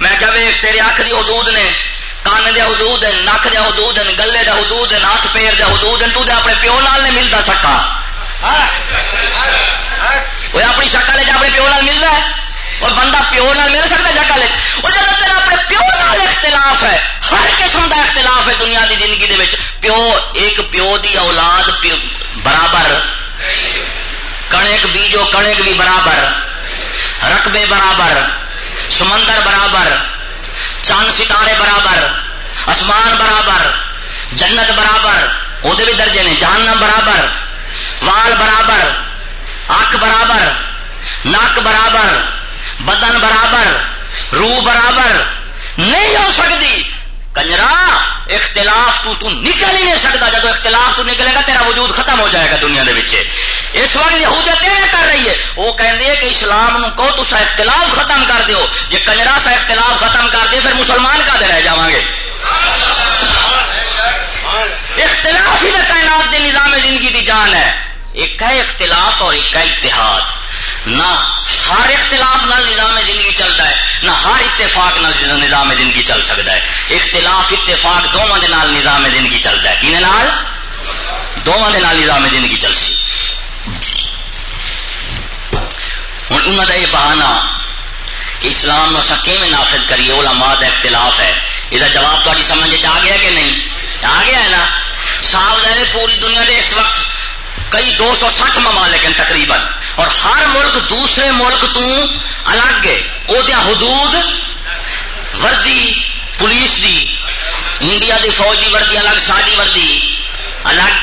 میں کیا ویخ تیرے اکھ کی حدود نے، کان دے حدود ہیں نک دے حدود ہیں، گلے دے حدود ہیں، ہاتھ پیر دے حدود ہیں، تو دے اپنے پیو نال نہیں ملتا سکا۔ وہ اپنی شکل اپنے پیو نال مل رہا ہے۔ اور بندہ پیو نال مل سکتا شکل اور جب تیرا اپنے پیو نال اختلاف ہے، ہر قسم کا اختلاف ہے دنیا کی زندگی دے وچ۔ پیو، ایک پیو دی اولاد پیو برابر کنک بیجو کنک بھی برابر، رقبے برابر، سمندر برابر، چاند ستارے برابر، آسمان برابر، جنت برابر وہ بھی درجے نے، جہنم برابر، وال برابر اک برابر نک برابر، بدن برابر، روح برابر، نہیں ہو سکتی۔ کنجرا، اختلاف تو تو نکل ہی نہیں سکتا۔ جب اختلاف تو نکلے گا، تیرا وجود ختم ہو جائے گا دنیا دے بچے اس وقت یہودیت یہ کر رہی ہے، وہ کہندے کہ اسلام نو کو تو سا اختلاف ختم کر دیو۔ جے کنجرا سا اختلاف ختم کر دے، پھر مسلمان کا دے رہ جاواں گے؟ اختلاف ہی کائنات دے نظام زندگی دی جان ہے۔ ایک ہے اختلاف اور ایک ہے اتحاد۔ نہ ہر اختلاف نال نظام زندگی چلتا ہے، نہ ہر اتفاق نال نظام زندگی چل سکتا ہے۔ اختلاف، اتفاق دونوں کے نال نظام زندگی چلتا ہے۔ کھنے دونوں کے نال نظام زندگی چل سی ہوں انہوں کا یہ بہانا کہ اسلام اصا کیون نافذ کریے؟ علماء کا اختلاف ہے۔ یہ جواب تاری سمجھ آ گیا کہ نہیں؟ آ گیا ہے نا؟ صاحب پوری دنیا کے اس وقت کئی دو سو سٹھ ممالک ہیں تقریباً۔ اور ہر ملک دوسرے ملک تو الگ ہے۔ وہ حدود وردی، پولیس دی، انڈیا دی فوج دی وردی الگ ساری وردی الگ۔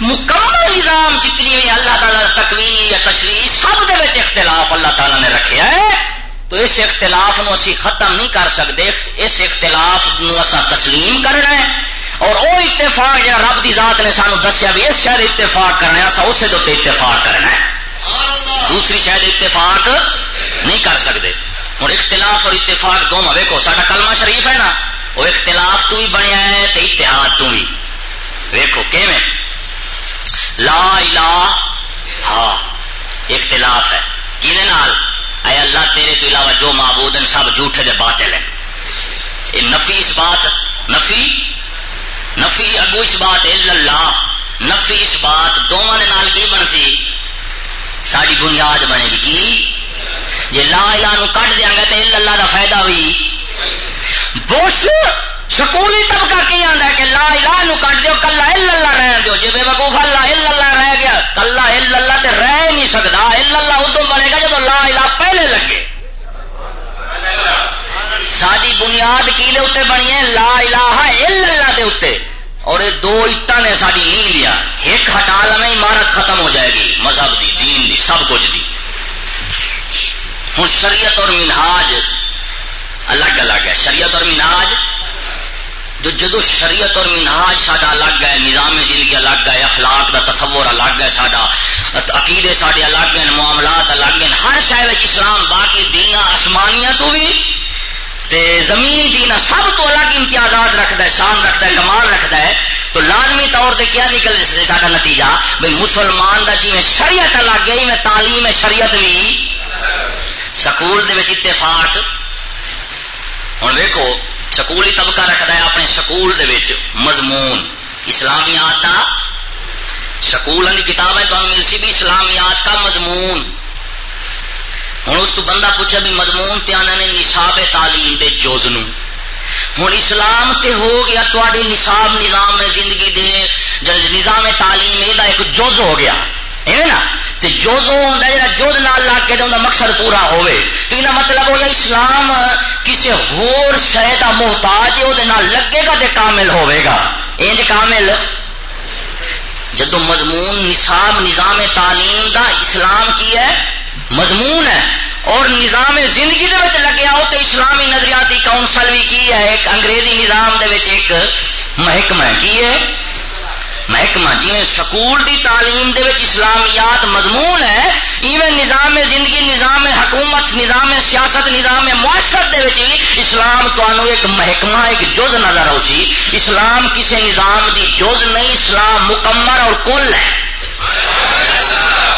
مکمل نظام جتنی بھی اللہ تعالیٰ تکوین یا تشریح، سب دے اختلاف اللہ تعالیٰ نے رکھے ہے تو اس اختلاف نو اسی ختم نہیں کر سکتے۔ اس اختلاف نو اسا تسلیم کرنا ہے اور وہ اتفاق جا رب کی ذات نے سانو دسیا بھی، اس شہر اتفاق کرنا ہے اسے دے اتفاق کرنا ہے۔ دوسری شاید اتفاق نہیں کر سکتے۔ اور اختلاف اور اتفاق دونوں ویکو سا کلمہ شریف ہے نا۔ وہ اختلاف تو بھی بنیا ہے تو اتحاد تو بھی۔ ویکو لا الہ ہاں اختلاف ہے۔ اے اللہ، تیرے تو علاوہ جو معبود ہیں، سب جھوٹے دے باطل ہیں۔ یہ نفی اس بات، نفی؟ نفی اگو اس بات اللہ، نفی اس بات۔ دونوں نال کی بن سی ساری بنیاد بنے گی کی؟ جی لا الہ نو کٹ دیا گا تو اللہ کا فائدہ ہوئی۔ بوش سکولی طبقہ کی آتا ہے کہ لا الہ نو کٹ دیو، کلا اللہ رہ دیو۔ جی بے وقوف اللہ اللہ رہ گیا۔ کلا اللہ تے رہ نہیں سکتا اللہ ادو بنے گا جب لا الہ پہلے لگے۔ ساری بنیاد کی دے اتنے بنی ہے؟ لا الہ اللہ دے اتنے اور یہ دو اٹا نے ساری نیند لیا۔ ایک ہٹا لیں عمارت ختم ہو جائے گی، مذہب دی، دین دی، سب کچھ دی۔ ہوں شریعت اور منہاج الگ الگ ہے۔ شریعت اور منہاج، جو جدو شریعت اور منہاج ساڈا الگ ہے، نظام زندگی الگ ہے، اخلاق دا تصور الگ ہے، ساڈا عقیدے سارے الگ ہیں، معاملات الگ ہیں۔ ہر شہر اسلام، باقی دینا آسمانیاں تو بھی تے زمین دینا سب تو الگ امتیازات رکھتا ہے، شان رکھتا ہے، کمال رکھتا ہے۔ تو لازمی طور سے کیا نکل سا نتیجہ؟ بھائی مسلمان کا جی میں شریعت الگ ہے میں تعلیم شریعت بھی سکول دے اتفاق۔ ہوں دیکھو سکول طبقہ رکھتا ہے اپنے سکول دے مضمون۔ اسلامیات کا سکول کی کتابیں تمہیں مل سی بھی، اسلامیات کا مضمون۔ ہوں اس تو بندہ پوچھا بھی مضمون تیانا نے نصاب تعلیم دے جوز نو۔ ہوں اسلام تے ہو گیا تے نصاب نظام زندگی دے نظام تعلیم یہ ایک جز ہو گیا۔ ہے نا؟ تے جوز ہوتا ہے جوز نال لا کے انہیں مقصد پورا ہوئے تو یہ مطلب ہو گیا، اسلام کسی ہور شہ کا محتاج وہ لگے گا تے کامل ہوئے گا۔ انج کامل۔ جدو مضمون نصاب نظام تعلیم دا اسلام کی ہے مضمون ہے اور نظام زندگی دے لگیا ہو تو اسلامی نظریاتی کونسل بھی کی ہے، ایک انگریزی نظام دے ایک محکمہ کی ہے؟ محکمہ جی سکول دی تعلیم دے اسلامیات مضمون ہے، ایویں نظام زندگی، نظام حکومت، نظام سیاست، نظام معاشرت دے بھی اسلام تمہوں ایک محکمہ، ایک جز نظر آؤ سی۔ اسلام کسی نظام دی جز نہیں، اسلام مکمل اور کل ہے۔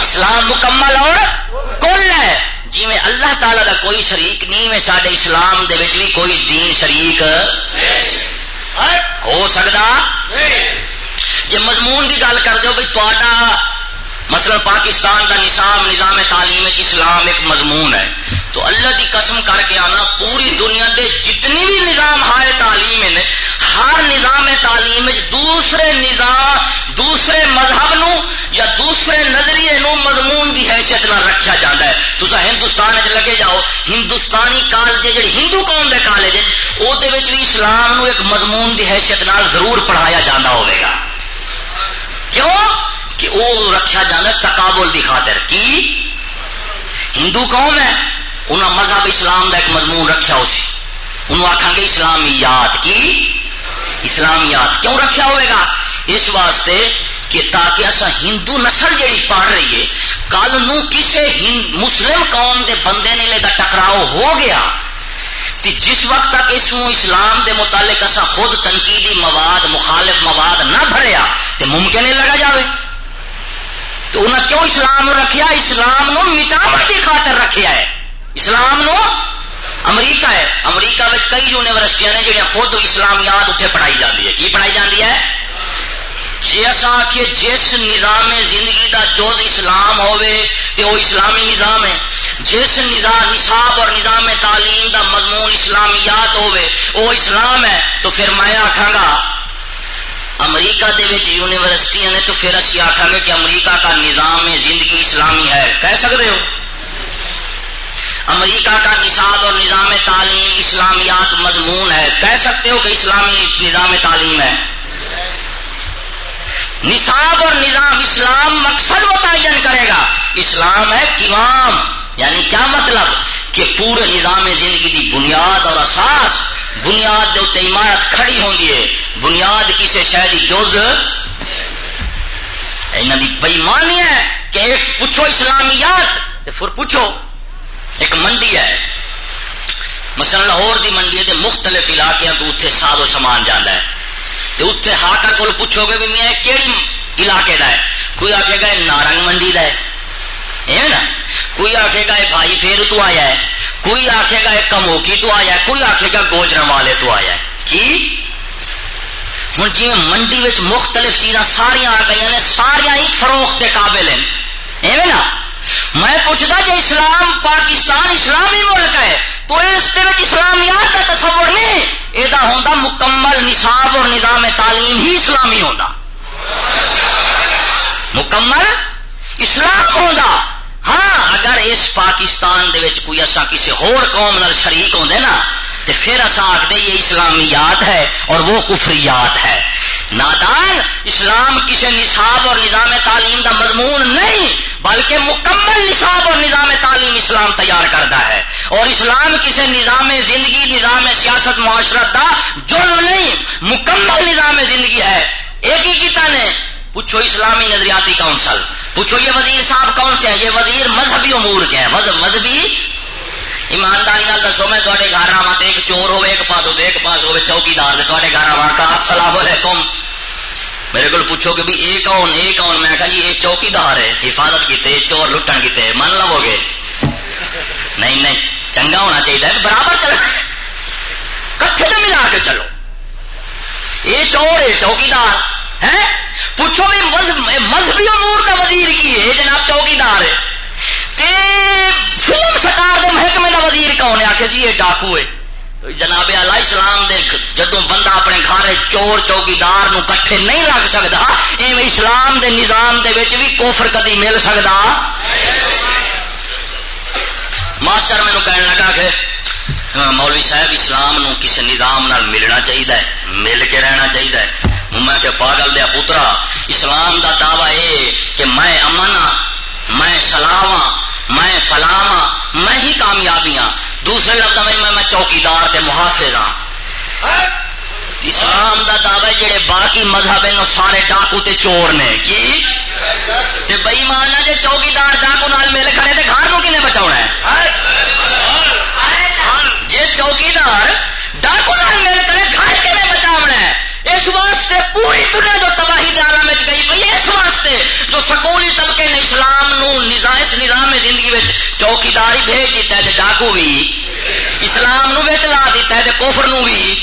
اسلام مکمل اور کل ہے۔ جی میں اللہ تعالی دا کوئی شریک نہیں میں سارے اسلام دے بھی کوئی دین شریک ہو سکتا جی مضمون کی گل کر دو بھائی تا مثلا پاکستان کا نظام نظام تعلیم اسلام ایک مضمون ہے۔ تو اللہ کی قسم کر کے آنا، پوری دنیا دے جتنی بھی نظام ہائے تعلیم ہیں، ہر نظام تعلیم دوسرے نظام، دوسرے مذہب نو یا دوسرے نظریے نو مضمون کی حیثیت نہ رکھا جاتا ہے۔ تو ہندوستان چ لگے جاؤ، ہندوستانی کالج جی ہندو قوم کے کالج وہ بھی اسلام نو ایک مضمون کی حیثیت نال ضرور پڑھایا جانا ہوگا کیوں؟ کہ وہ رکھا جانا تقابل کی خاطر۔ کی؟ ہندو قوم ہے؟ انہوں مذہب اسلام کا ایک مضمون رکھا اسی انہوں آخان گے اسلامیات۔ کی؟ اسلامیات۔ کیوں رکھا ہوئے گا؟ اس واسطے کہ تاکہ اصا ہندو نسل جیڑی پڑھ رہی ہے، کل کسی مسلم قوم دے بندے نے لے ٹکراؤ ہو گیا جس وقت تک اس اسلام دے متعلق اصا خود تنقیدی مواد، مخالف مواد نہ بھریا تو ممکن نہیں لگا جائے تو انہیں کیوں اسلام رکھیا؟ اسلام نو مٹاوٹ کی خاطر رکھیا ہے۔ اسلام نو امریکہ ہے۔ امریکہ میں کئی یونیورسٹیاں نے جہاں خود اسلامیات اتنے پڑھائی جاتی ہے۔ کی پڑھائی جاتی ہے؟ جی اصا آخیے جس نظام زندگی دا جوز اسلام ہوئے تو وہ اسلامی نظام ہے۔ جس نظام نصاب اور نظام تعلیم دا مضمون اسلامیات ہوئے وہ اسلام ہے۔ تو پھر میں آخا گا امریکہ دے وچ یونیورسٹیاں نے تو پھر اسی آخا گے کہ امریکہ کا نظام زندگی اسلامی ہے۔ کہہ سکتے ہو؟ امریکہ کا نصاب اور نظام تعلیم اسلامیات مضمون ہے۔ کہہ سکتے ہو کہ اسلامی نظام تعلیم ہے؟ نصاب اور نظام اسلام مقصد متعین کرے گا۔ اسلام ہے قوام یعنی کیا مطلب؟ کہ پورے نظام زندگی دی بنیاد اور اساس بنیاد کے اتنے عمارت کھڑی ہوں گی بنیاد کسی شہر کی جز؟ یہاں کی بےمانی ہے کہ ایک پوچھو اسلامیات پھر پوچھو۔ ایک منڈی ہے۔ مثلا لاہور دی منڈی ہے مختلف علاقے تو اتنے ساد و سامان جانا ہے۔ تو اتنے ہاکر کو پوچھو گے بھی میں کہڑی علاقے کا ہے۔ کوئی آخے گا نارنگ منڈی کا ہے۔ نا؟ کوئی آخے گا بھائی پھر تو آیا ہے۔ کوئی آخے گا کموکی تو آیا ہے؟ کوئی آخے گا گوجر والے تو آیا ہے۔ کی؟ ہوں جی منڈی میں مختلف چیزاں ساریا آ گئی نے ساریا ہی فروخت کے قابل ہیں۔ ایویں نا؟ میں پوچھتا جی اسلام، پاکستان، اسلامی ملک ہے، تو اس اسلامیات کا تصور نہیں؟ یہ ہوتا مکمل نصاب اور نظام تعلیم ہی اسلامی ہوتا مکمل اسلام ہوتا ہاں اگر اس پاکستان دے وچ کوئی اصا کسی ہور قوم نال شریک ہوندے نا تو پھر اصا آخ یہ اسلامیات ہے اور وہ کفریات ہے۔ نادان اسلام کسی نصاب اور نظام تعلیم دا مضمون نہیں، بلکہ مکمل نصاب اور نظام تعلیم اسلام تیار کرتا ہے۔ اور اسلام کسی نظام زندگی، نظام سیاست، معاشرت دا جرم نہیں، مکمل نظام زندگی ہے۔ ایک ہی کیتا نے، پوچھو اسلامی نظریاتی کونسل۔ پوچھو یہ وزیر صاحب کون سے ہیں؟ یہ وزیر مذہبی امور کے ہیں۔ مذہبی ایمانداری دسو میں تے گھر آوا تو ایک چور ہوے ایک پاس ہوے ایک پاس ہوے چوکیدار تے گھر آوا کا السلام علیکم۔ میرے کو پوچھو کہ بھی یہ کون یہ کون؟ میں کہا جی یہ چوکیدار ہے۔ حفاظت کیتے چور لٹن کیتے۔ من لو گے۔ نہیں نہیں، چنگا ہونا چاہیے برابر چل کٹھے تو ملا کے چلو۔ یہ چور ہے چوکیدار۔ ہے پوچھو بھی مذہبی امور کا وزیر کی ہے، جناب چوکیدار ہے۔ فلم سکار کے محکمے کا وزیر کون ہے؟ آخر جی یہ ڈاکو ہے۔ جناب اللہ اسلام دے جدو بندہ اپنے گھر چور چوکیدار نو کٹھے نہیں لگ سکتا ایویں اسلام دے نظام دے وچ بھی کوفر کدی مل سکتا ماسٹر مینو کہنے لگا کہ مولوی صاحب، اسلام نو کسی نظام نال ملنا چاہیے مل کے رہنا چاہیے میں کہ پاگل دیا پوترا، اسلام دا دعوی یہ کہ میں امن ہاں میں سلاواں، میں فلاواں، میں ہی کامیابیاں۔ دوسرے لفظ میں میں چوکیدار تے محافظ ہاں۔ اسلام دا دعوی جڑے باقی مذہب ہیں سارے ڈاکو تے چور نے۔ کی؟ تے بئی مانا جی چوکیدار ڈاکو نال مل کھڑے تے گھر کو کنے بچاؤ ہے؟ جی چوکیدار ڈاکو نال مل کرے گھر کنے بچاؤ ہے اس واسطے پوری دنیا جو تباہی دار گئی پی اس واسطے جو سکولی طبقے نے اسلام نو نظام اس نظام زندگی میں چوکیداری بھیج دیتا ہے ڈاکو بھی اسلام نو بچ لا دیتا ہے کوفر نو بھی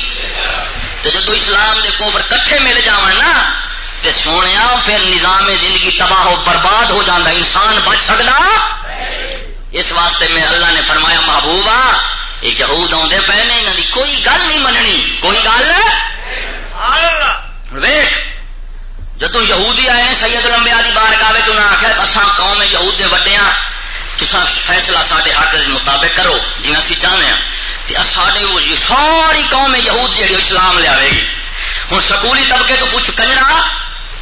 تو جب اسلام دے کوفر کٹھے مل جا نا تو سونے پھر نظام زندگی تباہ و برباد ہو جاتا انسان بچ سکتا اس واسطے میں اللہ نے فرمایا، محبوبہ، یہ یہود آدھے پے نے یہاں کی کوئی گل نہیں مننی، کوئی گل ویخ جدو یہودی آئے ہیں، سید لمبیا کی بار کا آخیا اصا قوم یہود دے وڈے ہاں فیصلہ سارے حق کے مطابق کرو جی اسی چاہتے ہاں۔ ہیں ساری قوم یہود جہی اسلام لیا گی۔ ہوں سکولی طبقے تو پوچھ کنجرا،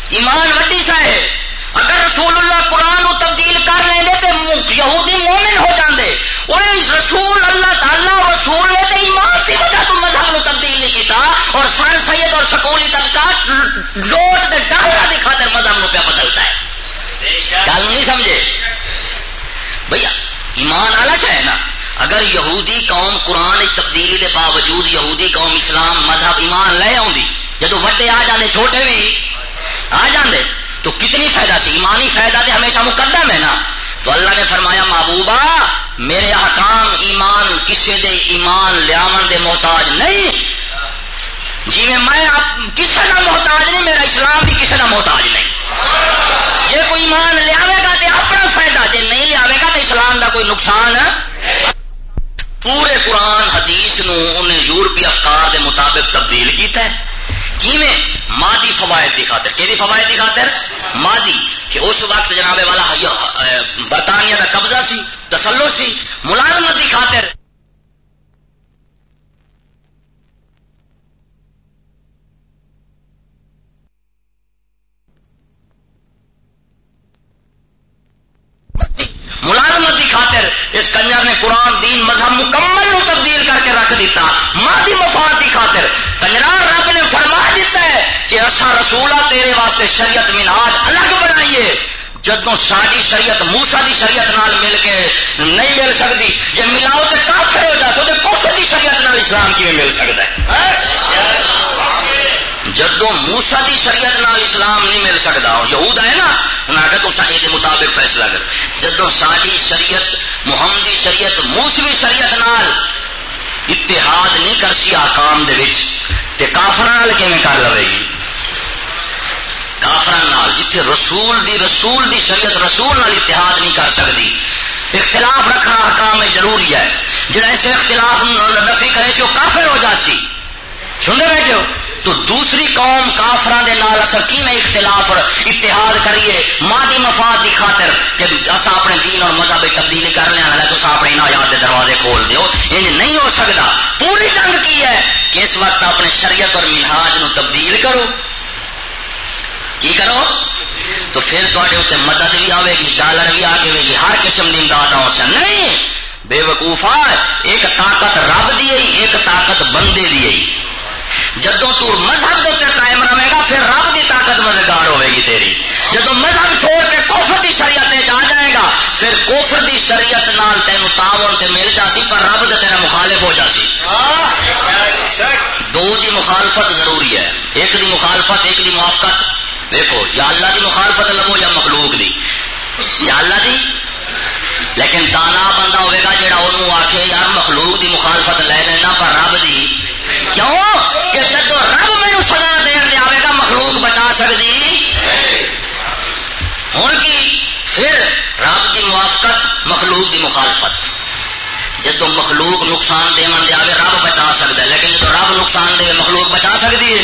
ایمان وڈی سا ہے۔ اگر رسول اللہ قرآن تبدیل کر لیں گے تو یہودی مومن ہو جاندے۔ اور رسول اللہ تعالیٰ رسول نے تو ایمان کی وجہ تو مذہب نو تبدیل نہیں کیتا، اور سر سید اور سکولی طبقہ لوٹ دے ڈاہرا کی خاطر مذہب نو پہ بدلتا ہے۔ گل نہیں سمجھے؟ بھیا، ایمان والا ہے نا۔ اگر یہودی قوم قرآن تبدیلی دے باوجود یہودی قوم اسلام مذہب ایمان لے آؤں جدو وڈے آ جانے چھوٹے بھی آ جاندے۔ تو کتنی فائدہ سی ایمانی فائدہ دے ہمیشہ مقدم ہے نا۔ تو اللہ نے فرمایا، محبوبہ، میرے احکام ایمان کسی دے ایمان لیا دے محتاج نہیں۔ جی میں کسی کا محتاج نہیں، میرا اسلام بھی کسی کا محتاج نہیں۔ یہ کوئی ایمان لیا گا تو اپنا فائدہ جی نہیں لیا گا تو اسلام کا کوئی نقصان پورے قرآن، حدیث نو انہیں یورپی افکار دے مطابق تبدیل کیتا ہے۔ جی کیویں مادی فوائد کی خاطر کہ فوائد کی خاطر؟ مادی کہ اس وقت جناب والا برطانیہ کا قبضہ سی تسلو سی، ملازمت کی خاطر۔ ملازمت کی خاطر اس کنجر نے قرآن، دین، مذہب مکمل تبدیل کر کے رکھ دیتا۔ مادی مفاد کی خاطر۔ کنجرا رب نے فرما دیتا ہے کہ اچھا اصا رسولہ تیرے واسطے شریعت مناج الگ بنائیے۔ جدو ساری شریعت موسا دی شریعت نال مل کے نہیں مل سکتی جی ملاؤ تو کافر ہو جا تو کوفر دی شریعت نال اسلام کی مل سکتا ہے؟ جدو موسا دی شریعت نال اسلام نہیں مل سکتا یہود ہے نا انہیں تو مطابق فیصلہ کر۔ جدو ساری شریعت محمدی شریعت موسمی شریعت نال اتحاد نہیں کر سی آکام دے کافر کیون کر لے گی؟ کافر جتھے رسول دی رسول دی شریعت رسول نال اتحاد نہیں کر سکتی اختلاف رکھنا حکام ضروری ہے۔ جڑا ایسے اختلاف نفی کرے سی وہ کافر ہو جا سی۔ سنتے بیٹھے ہو تو دوسری قوم کافران دے نال اصل کی میں اختلاف اور اتحاد کریے؟ مادی مفاد کی خاطر کہ اصا اپنے دین اور مذہب تبدیلی کر لیا ہے تو اپنے عنایات دے دروازے کھول دیو۔ انج نہیں ہو سکتا پوری جنگ کی ہے کہ اس وقت اپنے شریعت اور منہاج نو تبدیل کرو۔ کی کرو تو پھر تے اتنے مدد بھی آئے گی ڈالر بھی آگے گی ہر قسم کی امداد آ سکے نہیں بے وقوفا ایک طاقت رب دی ایک طاقت بندے دی جدو تو مذہب کے قائم رہے گا پھر رب کی طاقت مددگار ہوے گی تیری جدو مذہب چھوڑ کے کوفر کی شریعت آ جائے گا پھر کوفر کی شریعت نال تین تاون تے مل جا سی پر رب تیرا مخالف ہو جا سی دو دی مخالفت ضروری ہے ایک دی مخالفت ایک دی موافقت دیکھو، یا اللہ دی مخالفت لگو یا مخلوق دی۔ یا اللہ دی؟ لیکن دانا بندہ ہوئے گا جہاں انہوں آخے یار مخلوق دی مخالفت لے لینا پر رب دی۔ کیوں؟ کہ جب رب میرے سزا دین دے آئے گا، مخلوق بچا سکتی ہوں کی؟ پھر رب کی موافقت، مخلوق کی مخالفت۔ جدو مخلوق نقصان دے من دے آئے رب بچا سکتا ہے۔ لیکن جب رب نقصان دے، مخلوق بچا سکتی ہے۔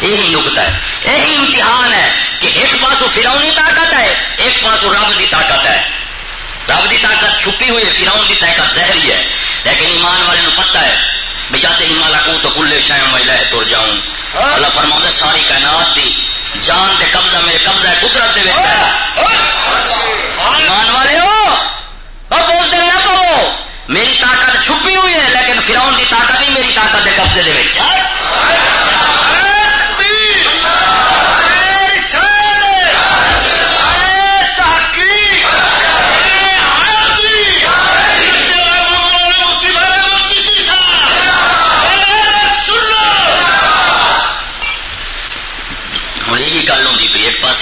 یہی نقطہ ہے۔ یہی امتحان ہے کہ ایک پاسو فرونی طاقت ہے، ایک پاسو رب کی طاقت ہے۔ رب کی طاقت چھپی ہوئی ہے فراؤن کی طاقت زہری ہے۔ لیکن ایمان والے نو پتہ ہے بجاتے ہی مالا کو تو کلے شایم میں لے تر جاؤں۔ اللہ فرما ساری کائنات دی جان دے قبضہ میرے قبضہ ہے، قدرت دے ایمان والے ہو اور بولتے نہ پو میری طاقت چھپی ہوئی ہے، لیکن فراؤن دی طاقت ہی میری طاقت دے قبضے دے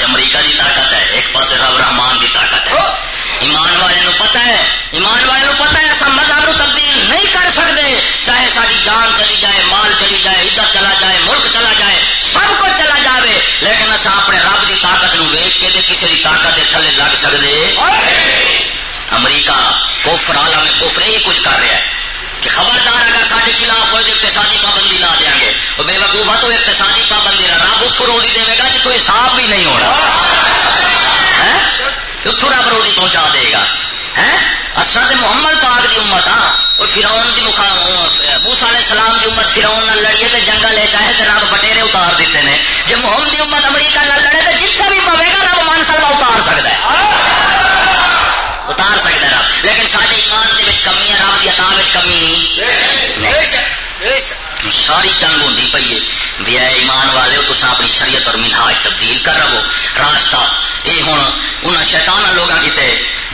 امریکہ کی طاقت ہے ایک پاس رب رحمان کی طاقت ہے۔ ایمان والے پتا ہے ایمان والے پتا ہے ایسا مذہب تبدیل نہیں کر سکتے۔ چاہے ساری جان چلی جائے مال چلی جائے عزت چلا جائے ملک چلا جائے سب کچھ چلا جائے لیکن اصا اپنے رب کی طاقت نو ویچ کے کسی کی طاقت کے تھلے لگ سکتے امریکہ کوفر میں کوفر یہی کچھ کر رہا ہے۔ کہ خبردار اگر سارے خلاف ہوئے تو اقتصادی پابندی لا دیں گے۔ وہ بے وقوفا تو اقتصادی پابندی رب اتو روزی دے گا جتوں حساب بھی نہیں ہونا۔ اتو رب روزی پہنچا دے گا۔ اصل تو محمد پاک دی امت ہاں؟ وہ فراؤن کی موسا علیہ السلام کی امت فراؤن نہ لڑیے تو جنگل لے چاہے تو رب بٹیرے اتار دیتے ہیں جی محمد ایمان والے تو اپنی شریعت اور منہاج تبدیل کر رہو۔ راستہ یہ ہوں ان شیتان لوگوں کی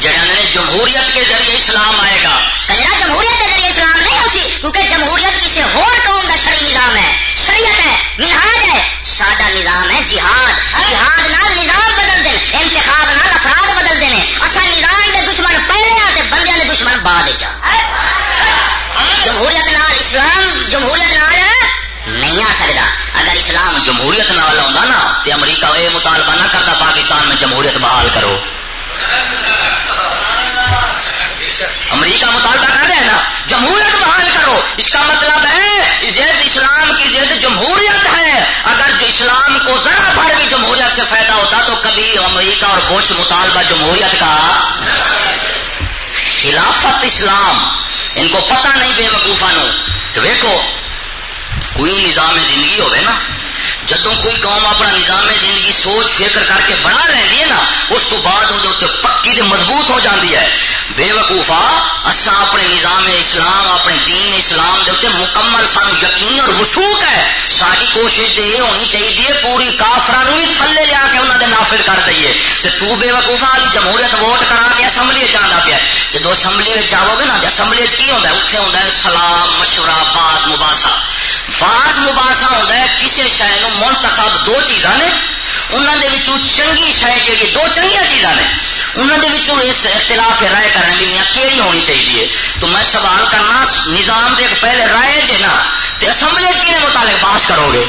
جہاں نے جمہوریت کے ذریعے اسلام آئے گا۔ کہنا جمہوریت کے ذریعے اسلام نہیں ہوتی کیونکہ جمہوریت کسی ہور قوم کا شرعی نظام ہے۔ شریعت ہے، منہاج ہے۔ سادہ نظام ہے جہاد۔ جہاد نال نظام بدل دیں انتخاب نال افراد بدل دیں اصل نظام کے دشمن پہلے آتے بندے کے دشمن بعد جمہوریت نال اسلام جمہوریت نال نہیں آ سکتا اگر اسلام جمہوریت نال آتا نا تو امریکہ یہ مطالبہ نہ کرتا پاکستان میں جمہوریت بحال کرو۔ امریکہ مطالبہ کر رہے ہیں نا، جمہوریت بحال کرو۔ اس کا مطلب ہے، زید اسلام کی زید جمہوریت ہے۔ اگر جو اسلام کو ذرا بھر بھی جمہوریت سے فائدہ ہوتا تو کبھی امریکہ اور بوش مطالبہ جمہوریت کا خلافت اسلام۔ ان کو پتہ نہیں بے وقوفا نو۔ تو دیکھو کوئی نظام زندگی ہوئے نا جدو کوئی قوم اپنا نظام زندگی سوچ فکر کر کے بنا رہی ہے نا، اس کو بعد وہ پکی دے مضبوط ہو جاتی ہے۔ بے وقوفا اصا اپنے نظام اسلام، اپنے دین اسلام دے مکمل سانو یقین اور وسوخ ہے۔ ساری کوشش یہ ہونی چاہیے پوری کافران بھی تھلے لیا کے انہوں نے نافذ کر دئیے۔ تو بے وقوفا جمہوریت ووٹ کرا کے اسمبلی جانا پیا۔ جب اسمبلی جاؤ گے نا اسمبلی کی ہوتا ہے؟ اتنے ہوتا ہے سلام، مشورہ باس مباسا باس مباسا ہوتا ہے کسی شہر منتخب دو چیزاں نے انہوں دے وچوں چنگی شہ جی دو چنگیا چیزاں نے انہوں دے وچوں اس اختلاف رائے کرنے کی کہڑی ہونی چاہیے تو میں سوال کرنا نظام دے پہلے رائے جے نا تو اسمبلی کے متعلق پاس کرو گے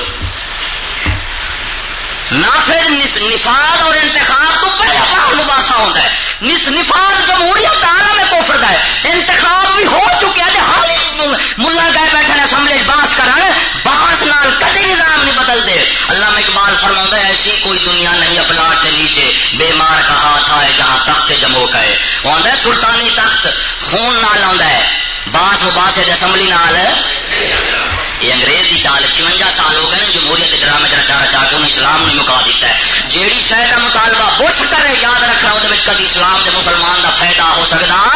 نہ پھر نفاذ اور انتخاب تو پہلے باہر مباحثہ ہوتا ہے نفاذ جمہوریت عالم میں کوفر ہے۔ انتخاب بھی ہو چکے ہیں، ہر ملا گئے بیٹھے اسمبلی باس کر باس نال کدی نظام نہیں بدل دے اللہ اقبال فرما ہے، ایسی کوئی دنیا نہیں اپلاٹ کے نیچے بے مار کا ہاتھ آئے جہاں تخت جمو کا ہے وہ آتا ہے، سلطانی تخت، خون نال آتا ہے۔ باس مباس اسمبلی نال۔ یہ انگریز کی چال چونجا سال ہو گئے جمہوریت ڈرامے رچا رچا کے انہیں اسلام نے مکا دیتا ہے۔ جیڑی شہ کا مطالبہ بش کرے یاد رکھنا وہ کبھی اسلام کے مسلمان کا فائدہ ہو سکتا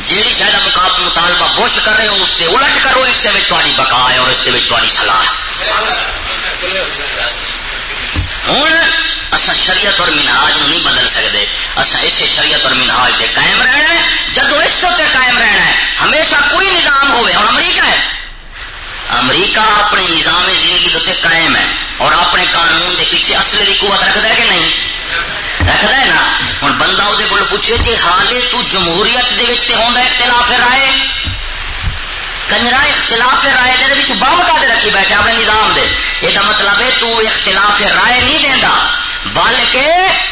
جیڑی شاید مطالبہ بش کر رہے ہو اس سے الٹ کرو، اس سے تاری بقا ہے اور اس سے تاری سلاح ہوں اصا شریعت اور منہاج نہیں بدل سکتے اصا اسے شریعت اور منہاج دے قائم رہنا ہے۔ جب اس قائم رہنا ہے، ہمیشہ کوئی نظام ہوئے اور امریکہ ہے۔ امریکہ اپنے نظام زندگی کے قائم ہے اور اپنے قانون کے پیچھے اصل کی قوت رکھتا ہے کہ نہیں؟ رکھتا ہے نا؟ ہوں بندہ وہ کو پوچھے جی حالے تو جمہوریت کے ہوتا اختلاف رائے؟ کنجرا اختلاف رائے دے بم کر رکھی بیٹھے اپنے نظام دے۔ یہ مطلب ہے تو اختلاف رائے نہیں دینا بلکہ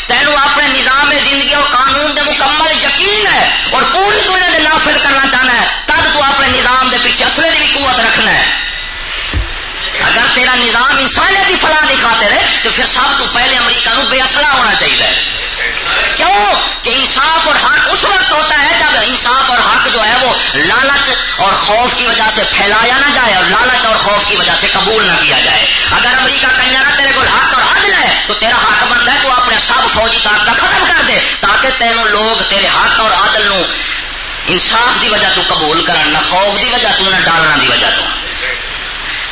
تینوں اپنے نظام زندگی اور قانون دے مکمل یقین ہے اور پوری دنیا دے نافذ کرنا چاہنا ہے۔ تب تو اپنے نظام دے پیچھے اصلے کی بھی قوت رکھنا ہے۔ اگر تیرا نظام انسانیت کی فلاح دکھاتے رہے تو پھر سب تو پہلے امریکہ نو بے اصلہ ہونا چاہیے۔ کیوں؟ کہ انصاف اور حق اس وقت ہوتا ہے جب انصاف اور حق جو ہے وہ لالچ اور خوف کی وجہ سے پھیلایا نہ جائے اور لالچ اور خوف کی وجہ سے قبول نہ کیا جائے۔ اگر امریکہ کنجرا تیرے کو حق اور عدل ہے تو تیرا حق بند ہے، تو اپنے سب فوجی طاقت ختم کر دے تاکہ تینوں لوگ تیرے حق اور عدل نو انصاف دی وجہ تو قبول کرن، نہ خوف دی وجہ تو، نہ ڈالنا دی وجہ تو۔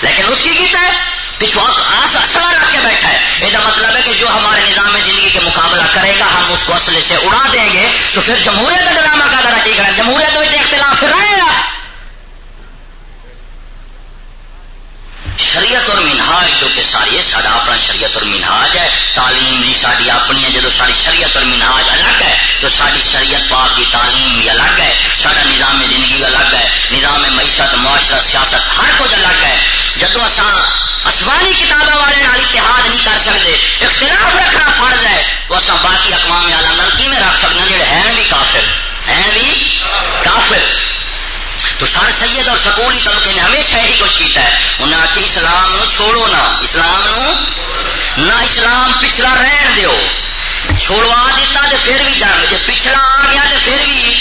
لیکن اس کی کیتا ہے؟ پچھو آس اصلا رکھ کے بیٹھا ہے۔ یہ مطلب ہے کہ جو ہمارے نظام زندگی کے مقابلہ کرے گا، ہم اس کو اصل سے اڑا دیں گے، تو پھر جمہوریت کا ڈرامہ کا درا ٹھیک ہے جمہوریت میں اختلاف رہے گا۔ شریعت اور منہاج، جو کہ ساری ہے سارا اپنا شریعت اور منہاج ہے۔ تعلیم بھی ساری اپنی ہے جب ساری شریعت اور منہاج الگ ہے تو ساری شریعت پاک کی تعلیم بھی الگ ہے۔ سارا نظام زندگی الگ ہے، نظام معیشت معاشرت سیاست، ہر کچھ الگ ہے۔ جدو اصا آسمانی کتابوں والے اتحاد نہیں کر سکتے اختلاف رکھنا فرض ہے، وہ اصا باقی اقوام آلہ کی میں رکھ سکتے جڑے ہیں بھی کافر، ہیں بھی کافر۔ تو سر سید اور سکولی طبقے نے ہمیشہ یہی کچھ کیتا ہے۔ انہیں آخی اسلام نو چھوڑو نا اسلام نو نہ اسلام پچھلا رہن دیو۔ چھوڑوا دیتا تو پھر بھی جنگ۔ جی پچھلا آ گیا تو پھر بھی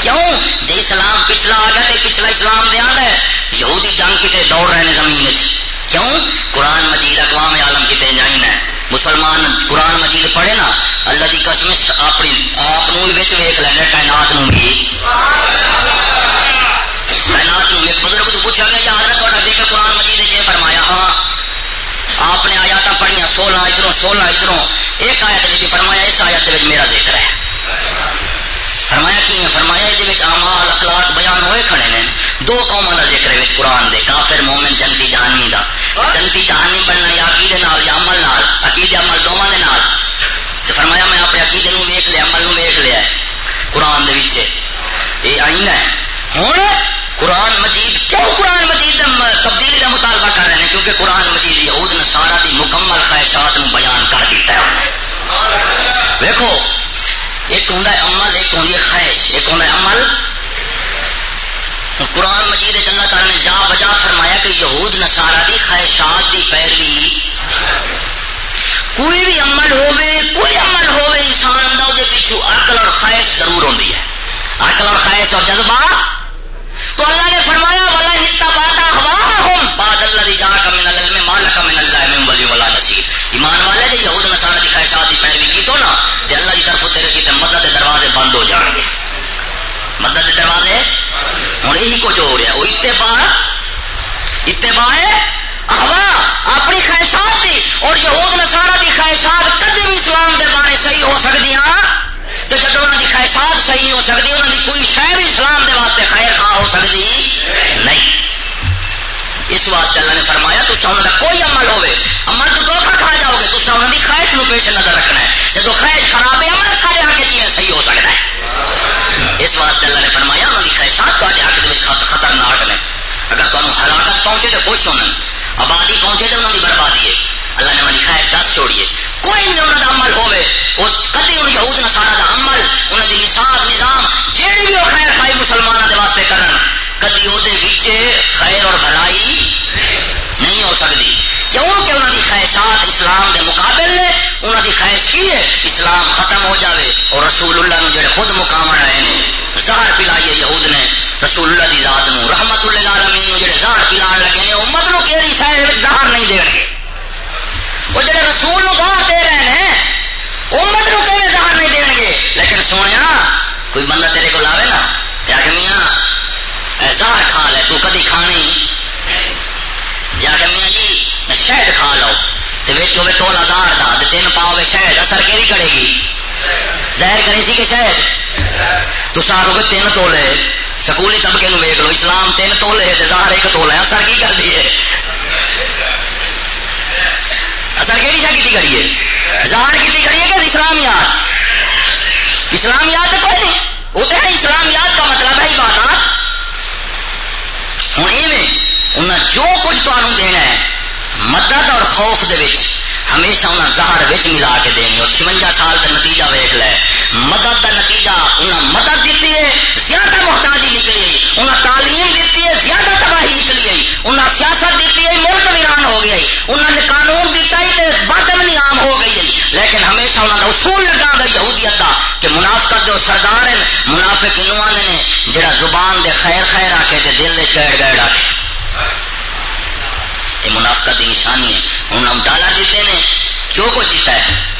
کیوں؟ جی اسلام پچھلا آ گیا تو پچھلا اسلام دیا ہے۔ یہودی جنگ کتنے دوڑ رہے ہیں زمین کیوں؟ قرآن مجید اقوام عالم کتنے جائن ہے۔ مسلمان قرآن مجید پڑھے نا، اللہ کی قسم اپنی، آپ ویک لینا، کائنات بھی۔ کائنات ایک بزرگ تو پوچھا گیا یار میں تھوڑا دیکھ قرآن مجید نے فرمایا؟ ہاں۔ آپ نے آیات پڑھیا سولہ ادھر سولہ ادھر ایک آیت نے بھی فرمایا، اس آیت میرا ذکر ہے۔ فرمایا کی فرمایا یہ جی امال اخلاق بیان ہوئے کھڑے نے۔ دو قوموں کا ذکر ہے قرآن دے، کافر، مومن، جنتی، جہانی دا۔ جنتی، جہانی بننا یا عقیدے نال یا عمل نال، عقیدے عمل دونوں کے نال۔ فرمایا میں اپنے عقیدے نو ویک لیا، عمل نو ویک لیا قرآن دے یہ آئین ہے۔ ہوں قرآن مجید، کیوں قرآن مجید تبدیلی کا مطالبہ کر رہے ہیں؟ کیونکہ قرآن مجید یہود نسارا دی مکمل خواہشات بیان کر دیتا ہے۔ دیکھو ایک ہوں عمل، ایک ہوں خواہش، ایک ہوں عمل۔ قرآن مجید اللہ تعالی نے جا بجا فرمایا کہ یہود نسارا دی خواہشات دی پیروی، کوئی بھی عمل ہوے کوئی عمل ہوے انسان دا دے پیچھو عقل اور خواہش ضرور ہوتی ہے۔ عقل اور خواہش اور جذبہ۔ تو اللہ نے فرمایا والا ہتا باتا ہوا ہوں باد اللہ دی جا کا من العلم مال کا من اللہ من ولی ولا نصیر ایمان والے جی یہود نصارہ دی خواہشات دی پیروی کی تو نا، تے اللہ دی طرف تیرے کی مدد دے دروازے بند ہو جان گے۔ مدد دے دروازے؟ ہوں یہی کچھ ہو رہا ہے۔ وہ اتباع اتباع ہوا اپنی خواہشات دی۔ اور یہود نصارہ دی خواہشات کدی بھی اسلام دے بارے صحیح ہو سکتی تو جب انہوں کی خواہشات صحیح ہو سکتی انہوں کی کوئی شہ بھی اسلام دے واسطے خیر خواہ ہو سکتی نہیں۔ اس واسطے اللہ نے فرمایا، تو انہوں کا کوئی عمل ہوے عمل تو دھوکھا کھا جاؤ گے، تو انہوں کی خواہش نو پیش نظر رکھنا ہے۔ جب خواہش خراب ہے، عمل سارے حق کے صحیح ہو سکتا ہے۔ اس واسطے اللہ نے فرمایا انہوں کی خواہشات تے حق کے خطرناک نے۔ اگر تمہیں ہلاکت پہنچے تو خوش ہونا آبادی پہنچے تو انہوں کی بربادی ہے۔ اللہ نے ہماری خواہش دس چھوڑیے۔ کوئی بھی انہوں کا عمل ہوے کدی ان یہود نسارا کا عمل انہوں کی نصاب نظام جہی بھی وہ خیر خائی مسلمانوں کے واسطے کرن۔ کدی وہ خیر اور بھلائی نہیں ہو سکتی۔ کیوں؟ کہ انہوں کی خواہشات اسلام کے مقابل نے انہوں کی خواہش کی ہے، اسلام ختم ہو جاوے اور رسول اللہ نو جڑے خود مقام رہے ہیں زہر پلائیے یہود نے، رسول اللہ کی ذات نو، رحمت اللہ عالمین جڑے زہر پلان لگے ہیں امت نو کہڑی شاید زہر نہیں دے گے وہ جڑے رسول نو گاہ دے رہے ہیں امت نو کہ زہر نہیں دین گے لیکن سونے کوئی بندہ تیرے کو لاوے نا کیا کہ میاں زہر کھا لے، تو کدی کھانی جا کہ میاں جی شہد کھا لو۔ تو ٹولا زہر دا تین پاؤ شہد، اثر کہڑی کرے گی؟ زہر کرے سی کہ شہد۔ تو سارو گے تین تولے۔ سکولی طبقے ویک لو، اسلام تین تولے زہر ایک تولا اثر کی کر دیے اصل کہڑی شا کی کریے؟ ظاہر کی کریے کہ اسلامیات؟ اسلامیات تو کوئی؟ نہیں وہ تو ہے، اسلامیات کا مطلب ہے عبادات۔ ہوں انہیں جو کچھ تمہوں دینا ہے، مدد اور خوف دے وچ، ہمیشہ انہیں زہر وچ ملا کے دینی اور چونجا سال کا نتیجہ ویک لے۔ مدد کا نتیجہ انہیں مدد دیتی ہے، زیادہ محتاجی نکلی۔ انہیں تعلیم دیتی ہے، زیادہ تباہی نکلی۔ انہیں سیاست دیتی ہے، ملک ویران ہو گئی انہوں نے قانون دیتا ہی تو بدمنی عام ہو گئی ہے لیکن ہمیشہ انہوں نے اصول لگا گئی یہودیت کا کہ منافقت جو سردار ہیں منافق انہوں نے جڑا زبان دے خیر خیر آکے تے دل دے گیڑ گیڑ آکے یہ منافقت نشانی ہے ہوں نے ڈالر دیتے ہیں۔ جو کچھ دیتا ہے۔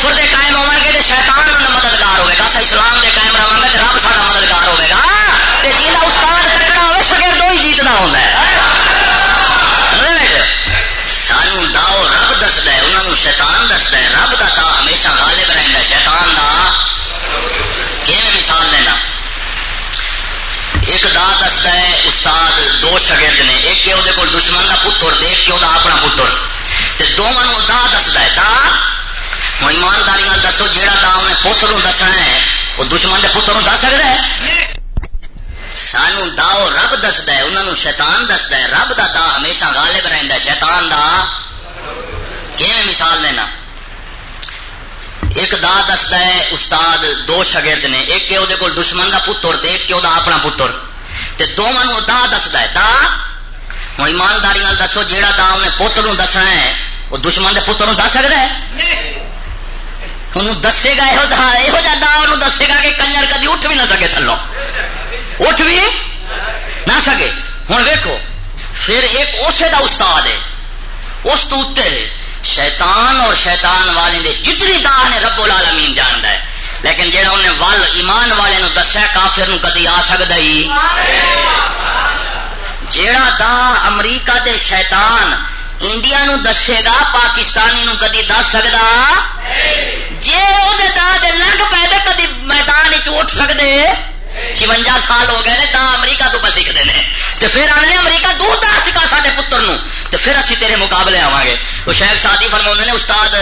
وہ کوفر دے قائم ہو گے تو شیطان مددگار ہوے گا سا اسلام دے قائم رہا گا رب سا مددگار ہوے گا۔ جا استاد تکڑا ہوئے سگے دو ہی جیتنا ہوتا ہے سانو داؤ رب دستا ہے انہوں نے شیطان دستا ہے رب کا دا ہمیشہ غالب رہتا ہے، شیطان دا کہ مثال لینا؟ ایک دا دستا ہے استاد دو شگرد نے، ایک کہ وہ دشمن کا پتر ایک کہ وہ اپنا پتر۔ دونوں دا دستا ہے دا ہوں، ایمانداری دسو جہاں دا انہیں پتر دسنا ہے وہ دشمن کے پتر دس سکتا ہے؟ سانو داؤ رب دستا ہے انہوں شیطان دستا ہے، رب دا دا ہمیشہ غالب رہتا ہے، شیطان دا کیون مثال لینا ایک دا دستا ہے، استاد دو شگرد نے، ایک کہ وہ دشمن کا پتر ایک کہ وہ اپنا پتر۔ دونوں دا دستا ہے، دا ہوں، ایمانداری دسو جہاں دا انہیں پتر دسنا ہے وہ دشمن کے پتر دس سکتا ہے؟ انہوں دسے گا یہ دا انہوں دسے گا کہ کنجر کدی اٹھ بھی نہ سکے تھلو اٹھ بھی نہ سکے۔ ہوں ویکو پھر ایک اسے دا استاد ہے۔ اس تو اتنے شیطان اور شیطان والے دے جتنی دا نے رب العالمین جانتا ہے۔ لیکن جہاں انہیں ول ایمان والے نو دسیا، کافر نو کدی آ سکتا ہی۔ جیڑا دا امریکہ دے شیطان انڈیا نو دسے گا پاکستانی نو کدی دس سکتا جی وہ لنگ پہ تو کدی میدان اٹھ سکتے چونجا سال ہو گئے تا امریکہ تو پہ سیکھتے ہیں تو پھر آنے امریکہ دور دا سکھا سارے پتر نو۔ تو پھر اسی تیرے مقابلے آواں گے۔ وہ شیخ سادی فرما نے، استاد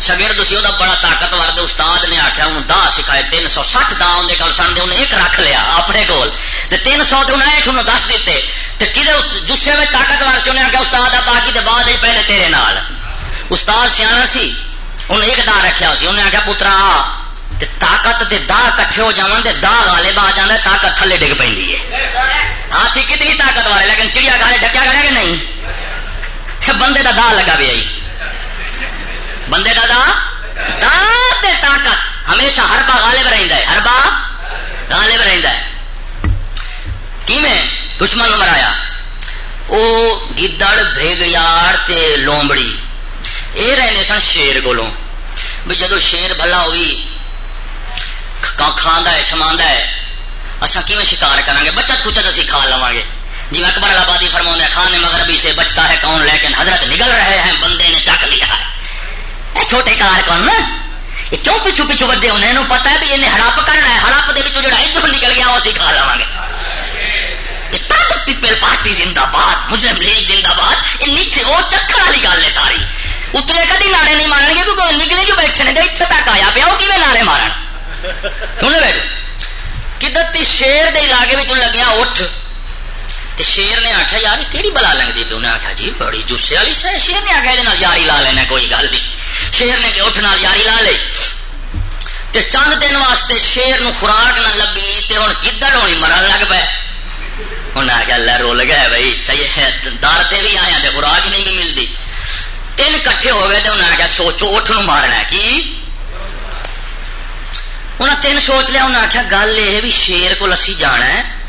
شگرد سی وہ بڑا طاقتور استاد نے آخیا ہوں دا سکھائے، تین سو سٹھ دا اندر کل سن دے انہیں ایک رکھ لیا اپنے کول۔ تین سو تو انہیں انہوں دس دیتے۔ کہ جسے میں طاقتور سی انہیں آخیا استاد باقی دے بعد پہلے تیرے نال۔ استاد سیاح سی انہیں ایک دا رکھیا سی۔ انہیں آخیا پترا طاقت دے دا کٹھے ہو جان دے، دا غالب آ جانا طاقت تھلے ڈگ پہ ہاتھی کتنی طاقتور ہے، لیکن چڑیا گالے ڈکیا کرے کہ نہیں؟ ہاں، بندے دا دا لگا بھی آئی بندے کا دا؟ دا طاقت۔ ہمیشہ ہر با غالب رہتا ہے۔ ہر با غالب رہتا ہے۔ دشمن مرایا وہ گدڑ بےگیار لومبڑی۔ یہ رہنے سن شیر کو بھی جدو شیر بھلا ہوئی کھانا ہے شما ہے۔ اصا کیون شکار کریں گے بچت کچت اسی کھا لوا گے جی اکبر آبادی فرما کھانے مغربی سے بچتا ہے کون؟ لیکن حضرت نکل رہے ہیں، بندے نے چک لیا ہے۔ چھوٹے کار کون یہ کیوں پچھو پچھو بڑے ہونے انہوں پتا ہے بھی انہیں ہڑپ کرنا ہے۔ ہڑپ دے جڑا ادھر نکل گیا وہ اسی کھا لوا گے۔ پیپل پارٹی زندہ باد مسلم لیگ زندہ باد، یہ نیچے وہ چکر والی گل ہے ساری۔ اترے کدی نعرے نہیں مارن گے؟ کیونکہ نکلے جو بیٹھے نے اتنے تک آیا پیا وہ کیون نعرے مارن؟ سن بیٹھ کدھر شیر دے علاقے میں لگیا اٹھ تے شیر نے آخیا یار کہڑی بلا لگتی پی؟ انہیں آخیا جی بڑی جوسے والی شہ شیر نے آخیا یہ یاری لا لینا، کوئی گل نہیں۔ شیر نے اٹھ نال یاری لا لی تے چند دن واسطے شیر نو خوراک نہ لبی، تے ہوں گدڑ ہونی مرن لگ پے۔ انہیں آخیا لے، رول گیا بھائی صحیح ہے، دار تے بھی آیا، تے خوراک نہیں بھی ملتی تین کٹھے ہو گئے تو انہیں آخیا سوچو، اٹھ نو مارنا کی؟ انہیں تین سوچ لیا، انہیں آخیا گل یہ بھی شیر کو اسی جانا ہے۔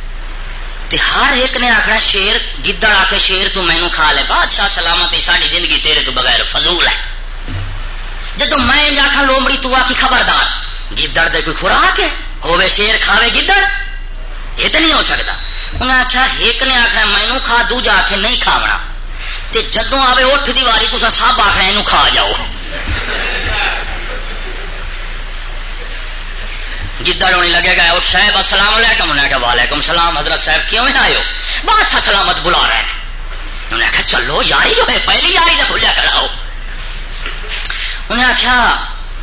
تے ہر ایک نے آخنا شیر، گدڑ آ کے شیر تو مینو کھا لے، بادشاہ سلامتی ساری زندگی تیرے تو بغیر فضول ہے۔ جدو میں آخا لومڑی، تو آ کی خبردار۔ گدڑ دے کوئی خوراک ہے؟ ہوے شیر، کھاوے گدڑ؟ یہ تو نہیں ہو سکتا انہیں آخیا ایک نے آخنا مینو کھا دو جا کے نہیں کھاونا۔ تے جدو آوے، اٹھ دی واری تو سب آخنا یہ کھا جاؤ۔ گدڑ ہونے لگے گا، اور صاحب، السلام علیکم۔ انہیں کہا، وعلیکم السلام، حضرت صاحب، کیوں نہ آئے بادشاہ سلامت بلا رہے ہیں۔ انہیں آخیا چلو، یاری جو ہے، پہلی یاری نہ بھولیا کراؤ انہیں آخیا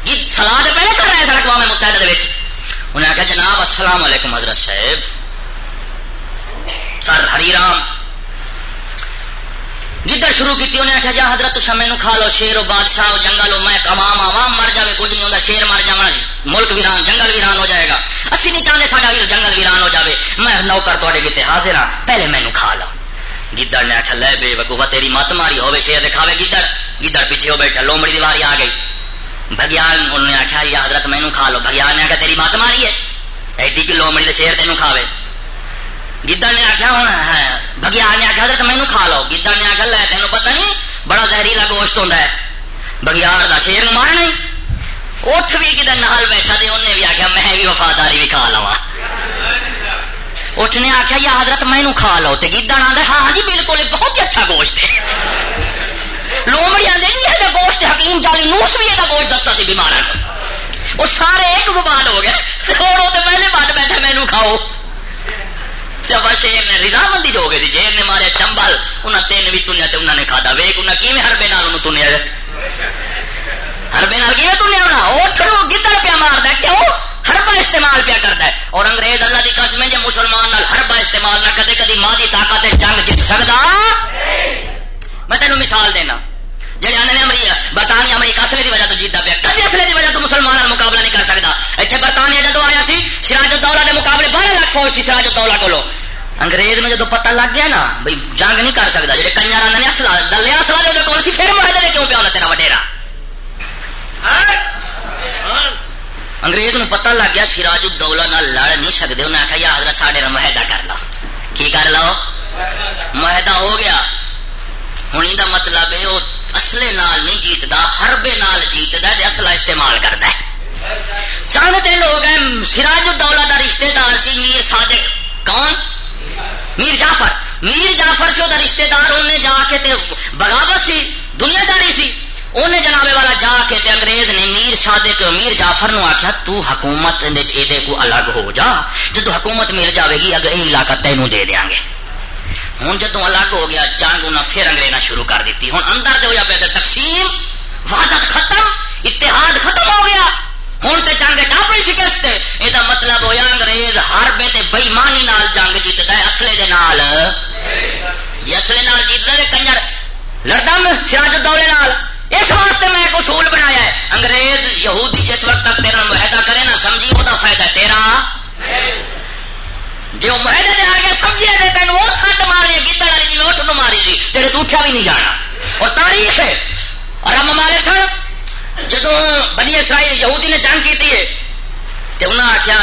جی، سلاد پہلے کر رہے ہیں سڑک میں متحدہ انہیں آخیا جناب، السلام علیکم، حضرت صاحب۔ سر ہری رام گدڑ شروع کی انہیں آخیا جا حضرت تو مینو کھا لو، شیر و بادشاہ جنگل ہو میں کمام عوام مر جائے کچھ نہیں ہوتا شیر مر جا جی، ملک ویران، جنگل ویران ہو جائے گا۔ اسی نہیں چاہتے سارا ویر جنگل ویران ہو جائے میں نوکر تے کتنے حاضر ہاں پہلے مینو کھا لو۔ گدڑ نے آخیا لے بے وقوفا تیری مت ماری ہوے شیر دکھاوے گدڑ گدڑ پیچھے ہو بیٹھا، لومڑی دیواری آ گئی۔ بگیان انہوں نے آخیا یا حضرت مینو کھا لو۔ بگیان نے آخیا تیری مت ماری ہے، ایڈی کی لومڑی کے شیر تینوں کھاوے۔ گدڑ نے آخیا ہوں بگیان نے آخیا حضرت مینو کھا لو۔ گدڑ نے آخیا لے تینوں پتہ نہیں بڑا زہریلا گوشت ہوتا ہے۔ بگیار کا شیر مارنا اٹھ بھی کدھر نال بیٹھا تو انہیں بھی آخیا میں بھی وفاداری بھی کھا لوا اٹھ نے آخیا یا حضرت مینو کھا لو تو گدڑ آدھا ہاں, ہاں جی بالکل بہت ہی اچھا گوشت ہے۔ لومڑی آدھے جی یہ گوشت حکیم جالی نوس بھی یہ گوشت دتا سی بیمار وہ سارے ایک زبان ہو گئے۔ اور وہ پہلے بات بیٹھا مینو کھاؤ۔ جب شیر نے رضا رضامندی جو گئی شیر نے مارے، چمبل انہیں تین بھی تنیا انہوں نے کھا ویک انہیں کیون ہربے نال تنیا ہربے نال کی تنیا ہونا؟ وہ گدڑ پیا مارتا کیوں؟ ہربا استعمال پیا کرتا ہے۔ اور انگریز اللہ کی قسم ہے جی مسلمان ہربا استعمال نہ کدے کدی ماں کی طاقت جنگ جیت سکتا میں تینوں مثال دینا۔ جی آنے امریکہ، برطانیہ امریکہ، اصلے کی وجہ تو جیتا پیا۔ کسی اصلے کی وجہ تو مسلمان مقابلہ نہیں کر سکتا اتنے برطانیہ جدو آیا سی، سراج الدولہ کے مقابلے بارہ لاکھ فوج سی سراج الدولہ کو انگریز میں جدو پتہ لگ گیا نا بھائی جنگ نہیں کر سکتا جی کنجر آدھے اصلا دلیا اصلا جو کون سی پھر معاہدے کیوں پیا تیرا وڈیرا؟ انگریز نو پتہ لگ گیا سراج الدولہ نہ لڑ نہیں سکتے انہیں آخیا یا حضرت ساڈے معاہدہ کر لو کی کر لو معاہدہ ہو گیا۔ ہوں یہ مطلب ہے وہ اصلے نال نہیں جیتتا ہربے نال جیتتا اصلا استعمال کرتا ہے۔ چاہتے لوگ ہیں، سراج الدولہ کا رشتے دار سی، میر صادق۔ کون؟ میر جعفر۔ میر جعفر سے وہ رشتے دار انہیں جا کے تے بغاوت سی دنیا داری سی۔ انہیں جنابے والا جا کے تے انگریز نے میر صادق میر جعفر نو آخیا تو حکومت کو الگ ہو جا۔ جدو حکومت مل جاوے گی اگر یہ علاقہ تینوں دے دیا گے۔ ہوں جدو الگ ہو گیا جنگ انہیں پھر انگریزا شروع کر دیتی۔ ہوں اندر جو ہوا پیسے تقسیم وحدت ختم، اتحاد ختم ہو گیا۔ ہوں تو جنگ چاپڑی شکست یہ مطلب ہوا انگریز ہر بے بےمانی جنگ جیتتا ہے اصلے دے نال۔ جی اصلے نال جیتتا ہے کنجر لڑتا سراج دورے نال۔ اس واسطے میں ایک اصول بنایا ہے۔ انگریز یہودی جس وقت تک تیرا معاہدہ کرے نا، سمجھی وہ فائدہ تیرا۔ جو معاہدے دے آ گیا سمجھے دے تین، وہ سٹ ماری گیتڑ والی جی اٹھ ماری جی، سی تیرے تو اٹھا بھی نہیں جانا۔ اور تاریخ ہے۔ اور ہم مالک سن جدو بنی اسرائیل یہودی نے جنگ کی تو انہیں آخیا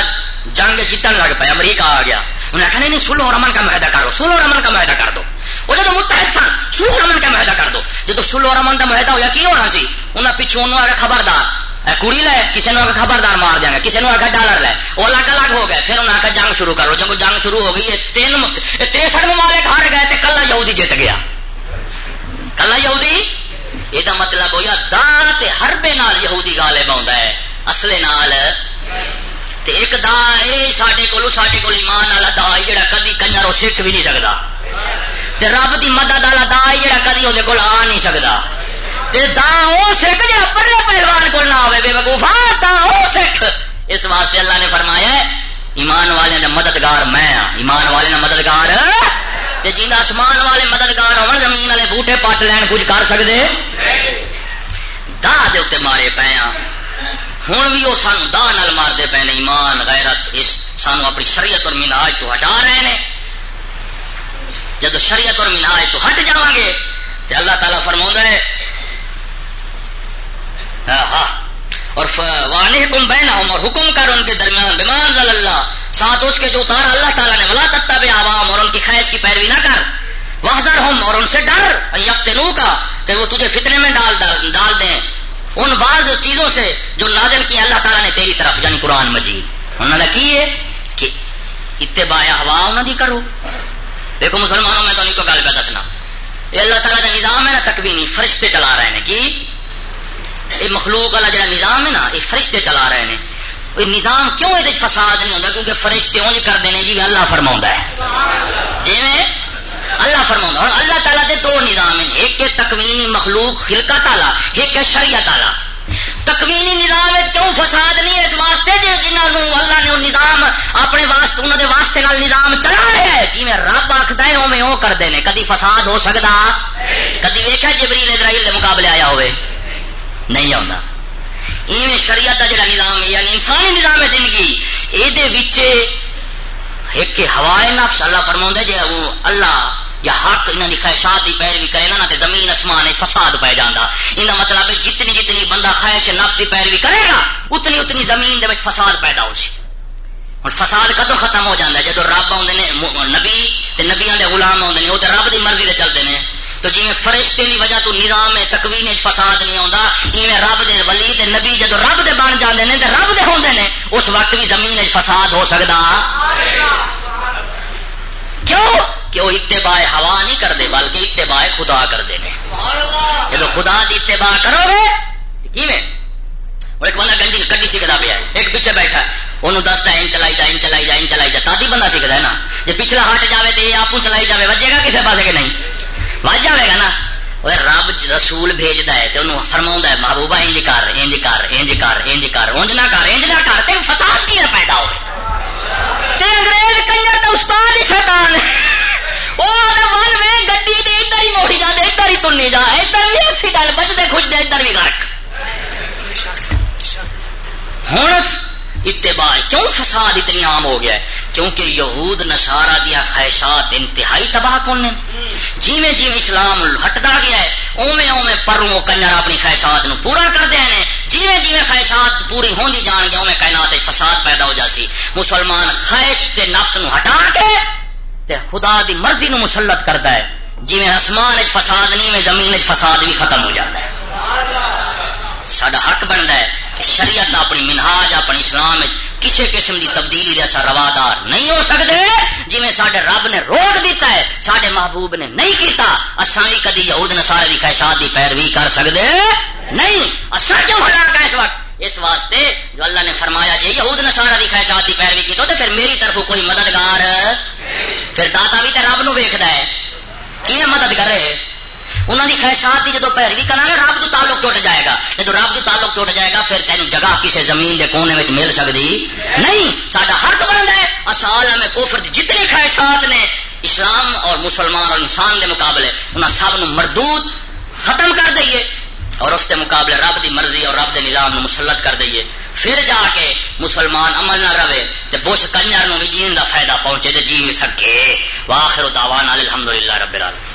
جنگ جیتن لگ پایا امریکہ آ گیا۔ انہیں آخیا نہیں سلو رمن کا معاہدہ کرو سلو رمن کا معاہدہ کر دو۔ وہ جب متحد سن، سلو رمن کا معاہدہ کر دو۔ جب سلو رمن کا معاہدہ ہوا کی ہونا سی؟ انہیں پچھوں انہوں آ خبردار کڑی لے کسی نے خبردار مار دیا گا کسی نے آخر ڈالر لے۔ وہ الگ الگ ہو گئے، پھر انہیں آخر جنگ شروع کرو جب جنگ شروع ہو گئی تین تریسٹھ ممالک ہار گئے تو کلا یہودی جیت گیا۔ کلا یہودی؟ یہ مطلب ہو یا ہربے نال یہودی گالے باؤں ہے اصلے نال۔ تے ایک دا اے ساڈے کولو ساڈے کول ایمان والا دا جڑا کدی کنجر سکھ بھی نہیں سکتا تے رب دی مدد والا دا جڑا کدی وہ کول آ نہیں سکتا تے دا او سکھ جڑا پرلے پہلوان کول نہ ہوے، بے وقوفا دا او سکھ۔ اس واسطے اللہ نے فرمایا ہے، ایمان والے دا مددگار میں ہاں۔ ایمان والے دا مددگار، تے جی آسمان والے مددگار ہون، زمین والے بوٹے پٹ لین کچھ کر سکتے دا دے اتنے مارے پے ہاں۔ ہوں بھی وہ سان دا نال مارتے پے ایمان، غیرت، اس سانو اپنی شریعت اور مناج تو ہٹا رہے ہیں جب شریعت اور مناج تو ہٹ جا گے تو اللہ تعالیٰ فرما ہے ہاں اور وانے حکم بہنا ہوں اور حکم کر ان کے درمیان بیمان اللہ ساتھ اس کے جو اتارا اللہ تعالیٰ نے، ولا تتا بے عوام اور ان کی خیش کی پیروی نہ کر۔ واضح ہم اور ان سے ڈر یفت کا کہ وہ تجھے فتنے میں ڈال ڈال دیں۔ ان بعض چیزوں سے جو نازل کی اللہ تعالیٰ نے تیری طرف یعنی قرآن مجید۔ انہوں نے کی ہے کہ اتباع ہوا انہوں نے کرو۔ دیکھو مسلمانوں، میں تو نہیں کو گل پہ دسنا۔ یہ اللہ تعالیٰ کا نظام ہے نا تک بھی نہیں فرشتے چلا رہے ہیں۔ کہ یہ مخلوق والا جڑا نظام ہے نا یہ فرشتے چلا رہے ہیں یہ نظام کیوں یہ فساد نہیں ہوتا کیونکہ فرشتے اونج کرتے ہیں جی اللہ فرما ہے۔ جی اللہ فرما ہوں اللہ تعالیٰ دے دو نظام ہیں۔ ایک ہے تکوینی مخلوق خلکا تالا ایک شریعت تالا تکوینی نظام کیوں فساد نہیں ہے؟ اس واسطے جی جنہوں اللہ نے نظام اپنے واسطے انہوں نے واسطے نال نظام چلا رہا ہے جی میں رب آخد ہے اوے وہ کرتے ہیں کدی فساد ہو سکتا کدی ویخا جبریل اسرائیل کے مقابلے آیا ہوئے۔ نہیں آتا ایویں شریعت کا جڑا نظام ہے یعنی انسانی نظام ہے زندگی۔ یہ ایک ہوائے نفس اللہ فرما جی وہ اللہ یا حق انہوں کی خواہشات کی پیروی کرے نا تو زمین اسمان فساد پی جانا یہ مطلب ہے، جتنی جتنی بندہ خواہش نفس کی پیروی کرے گا، اتنی اتنی زمین دے فساد پیدا ہو سی ہوں فساد کدو ختم ہو جاتا ہے؟ جدو رب آدھے نبی نبیا کے غلام آدھے وہ تو رب کی مرضی سے چلتے ہیں تو جی فرشتے کی وجہ تو نظام تکوین فساد نہیں آتا ایویں رب دے ولی تے نبی جدو رب دے بن جاتے ہیں تو رب دے ہوندے نے، اس وقت بھی زمین فساد ہو سکتا کیوں؟ کہ وہ اتباع ہوا نہیں کرتے بلکہ اتباع خدا کرتے ہیں جب خدا کی اتباع کرو گے، کیویں؟ اور ایک بندہ گنجی گڈی سیکھتا پیا ایک پیچھے بیٹھا انہوں دستا این چلائی جا این چلائی جا این چلائی جا، تادی بندہ سیکھتا ہے نا۔ جی پچھلا ہٹ جائے تو یہ آپ چلائی جائے وجے گا کسی پاس کہ نہیں؟ وج جائے گا نا وہ رب رسول بھیجتا ہے تو انہوں فرما ہے محبوبہ انج کر انج کر انج کر انج کر انج نہ کر انج نہ کر تین فساد کی پیدا ہو انگریز کنجر تو استاد ہی شیطان وہ من میں گڈی دے ادھر ہی موڑی جا ادھر ہی تنی جا ادھر بھی اچھی گل بچتے خوش دے ادھر بھی گرک ہوں اتباع کیوں فساد اتنی عام ہو گیا ہے؟ کیونکہ یہود نشارا دیا خواہشات انتہائی تباہ کن کون جیویں جیویں اسلام ہٹتا گیا ہے اوے اوے پروں کنجر اپنی خواہشات نو پورا کرتے ہیں جیویں جیویں خواہشات پوری ہوندی جان گیا اوے کائنات فساد پیدا ہو جاسی مسلمان خواہش تے نفس نو ہٹا کے تے خدا دی مرضی نو مسلط کرتا ہے۔ جیویں آسمان فساد نہیں میں زمین فساد بھی ختم ہو جاتا ہے۔ سڈا حق بنتا ہے کہ شریعت اپنی منہاج، اپنی اسلام کسی قسم کی تبدیلی جیسا روادار نہیں ہو سکتے جی سڈے رب نے روک دیتا ہے سڈے محبوب نے نہیں کیتا اصا بھی کدی یہود نسارے کی خواہشات کی پیروی کر سکتے نہیں اصا کیوں ہلاک ہے اس وقت؟ اس واسطے جو اللہ نے فرمایا جی یہود نسارا کی خواہشات کی پیروی کی تو پھر میری طرف کوئی مددگار۔ پھر داتا بھی تو رب نو ویکد ہے۔ کی مدد کرے؟ انہوں کی خواہشات کی جب پیروی کرنا رب تو تعلق ٹوٹ جائے گا۔ جب رب تو تعلق ٹوٹ جائے گا، پھر تین جگہ کسی زمین کے کونے میں مل سکتی نہیں سڈا حق بنتا ہے۔ اصال میں کوفر جتنی خواہشات نے، اسلام اور مسلمان اور انسان کے مقابلے انہوں سب مردود ختم کر دئیے۔ اور اس کے مقابلے رب دی مرضی اور رب دے نظام نو مسلط کر دئیے۔ پھر جا کے مسلمان عمل نہ رہے تو بش کنجر بھی جین کا فائدہ پہنچے تو جی سکے۔ واخر دعوان الحمد للہ رب العالمین۔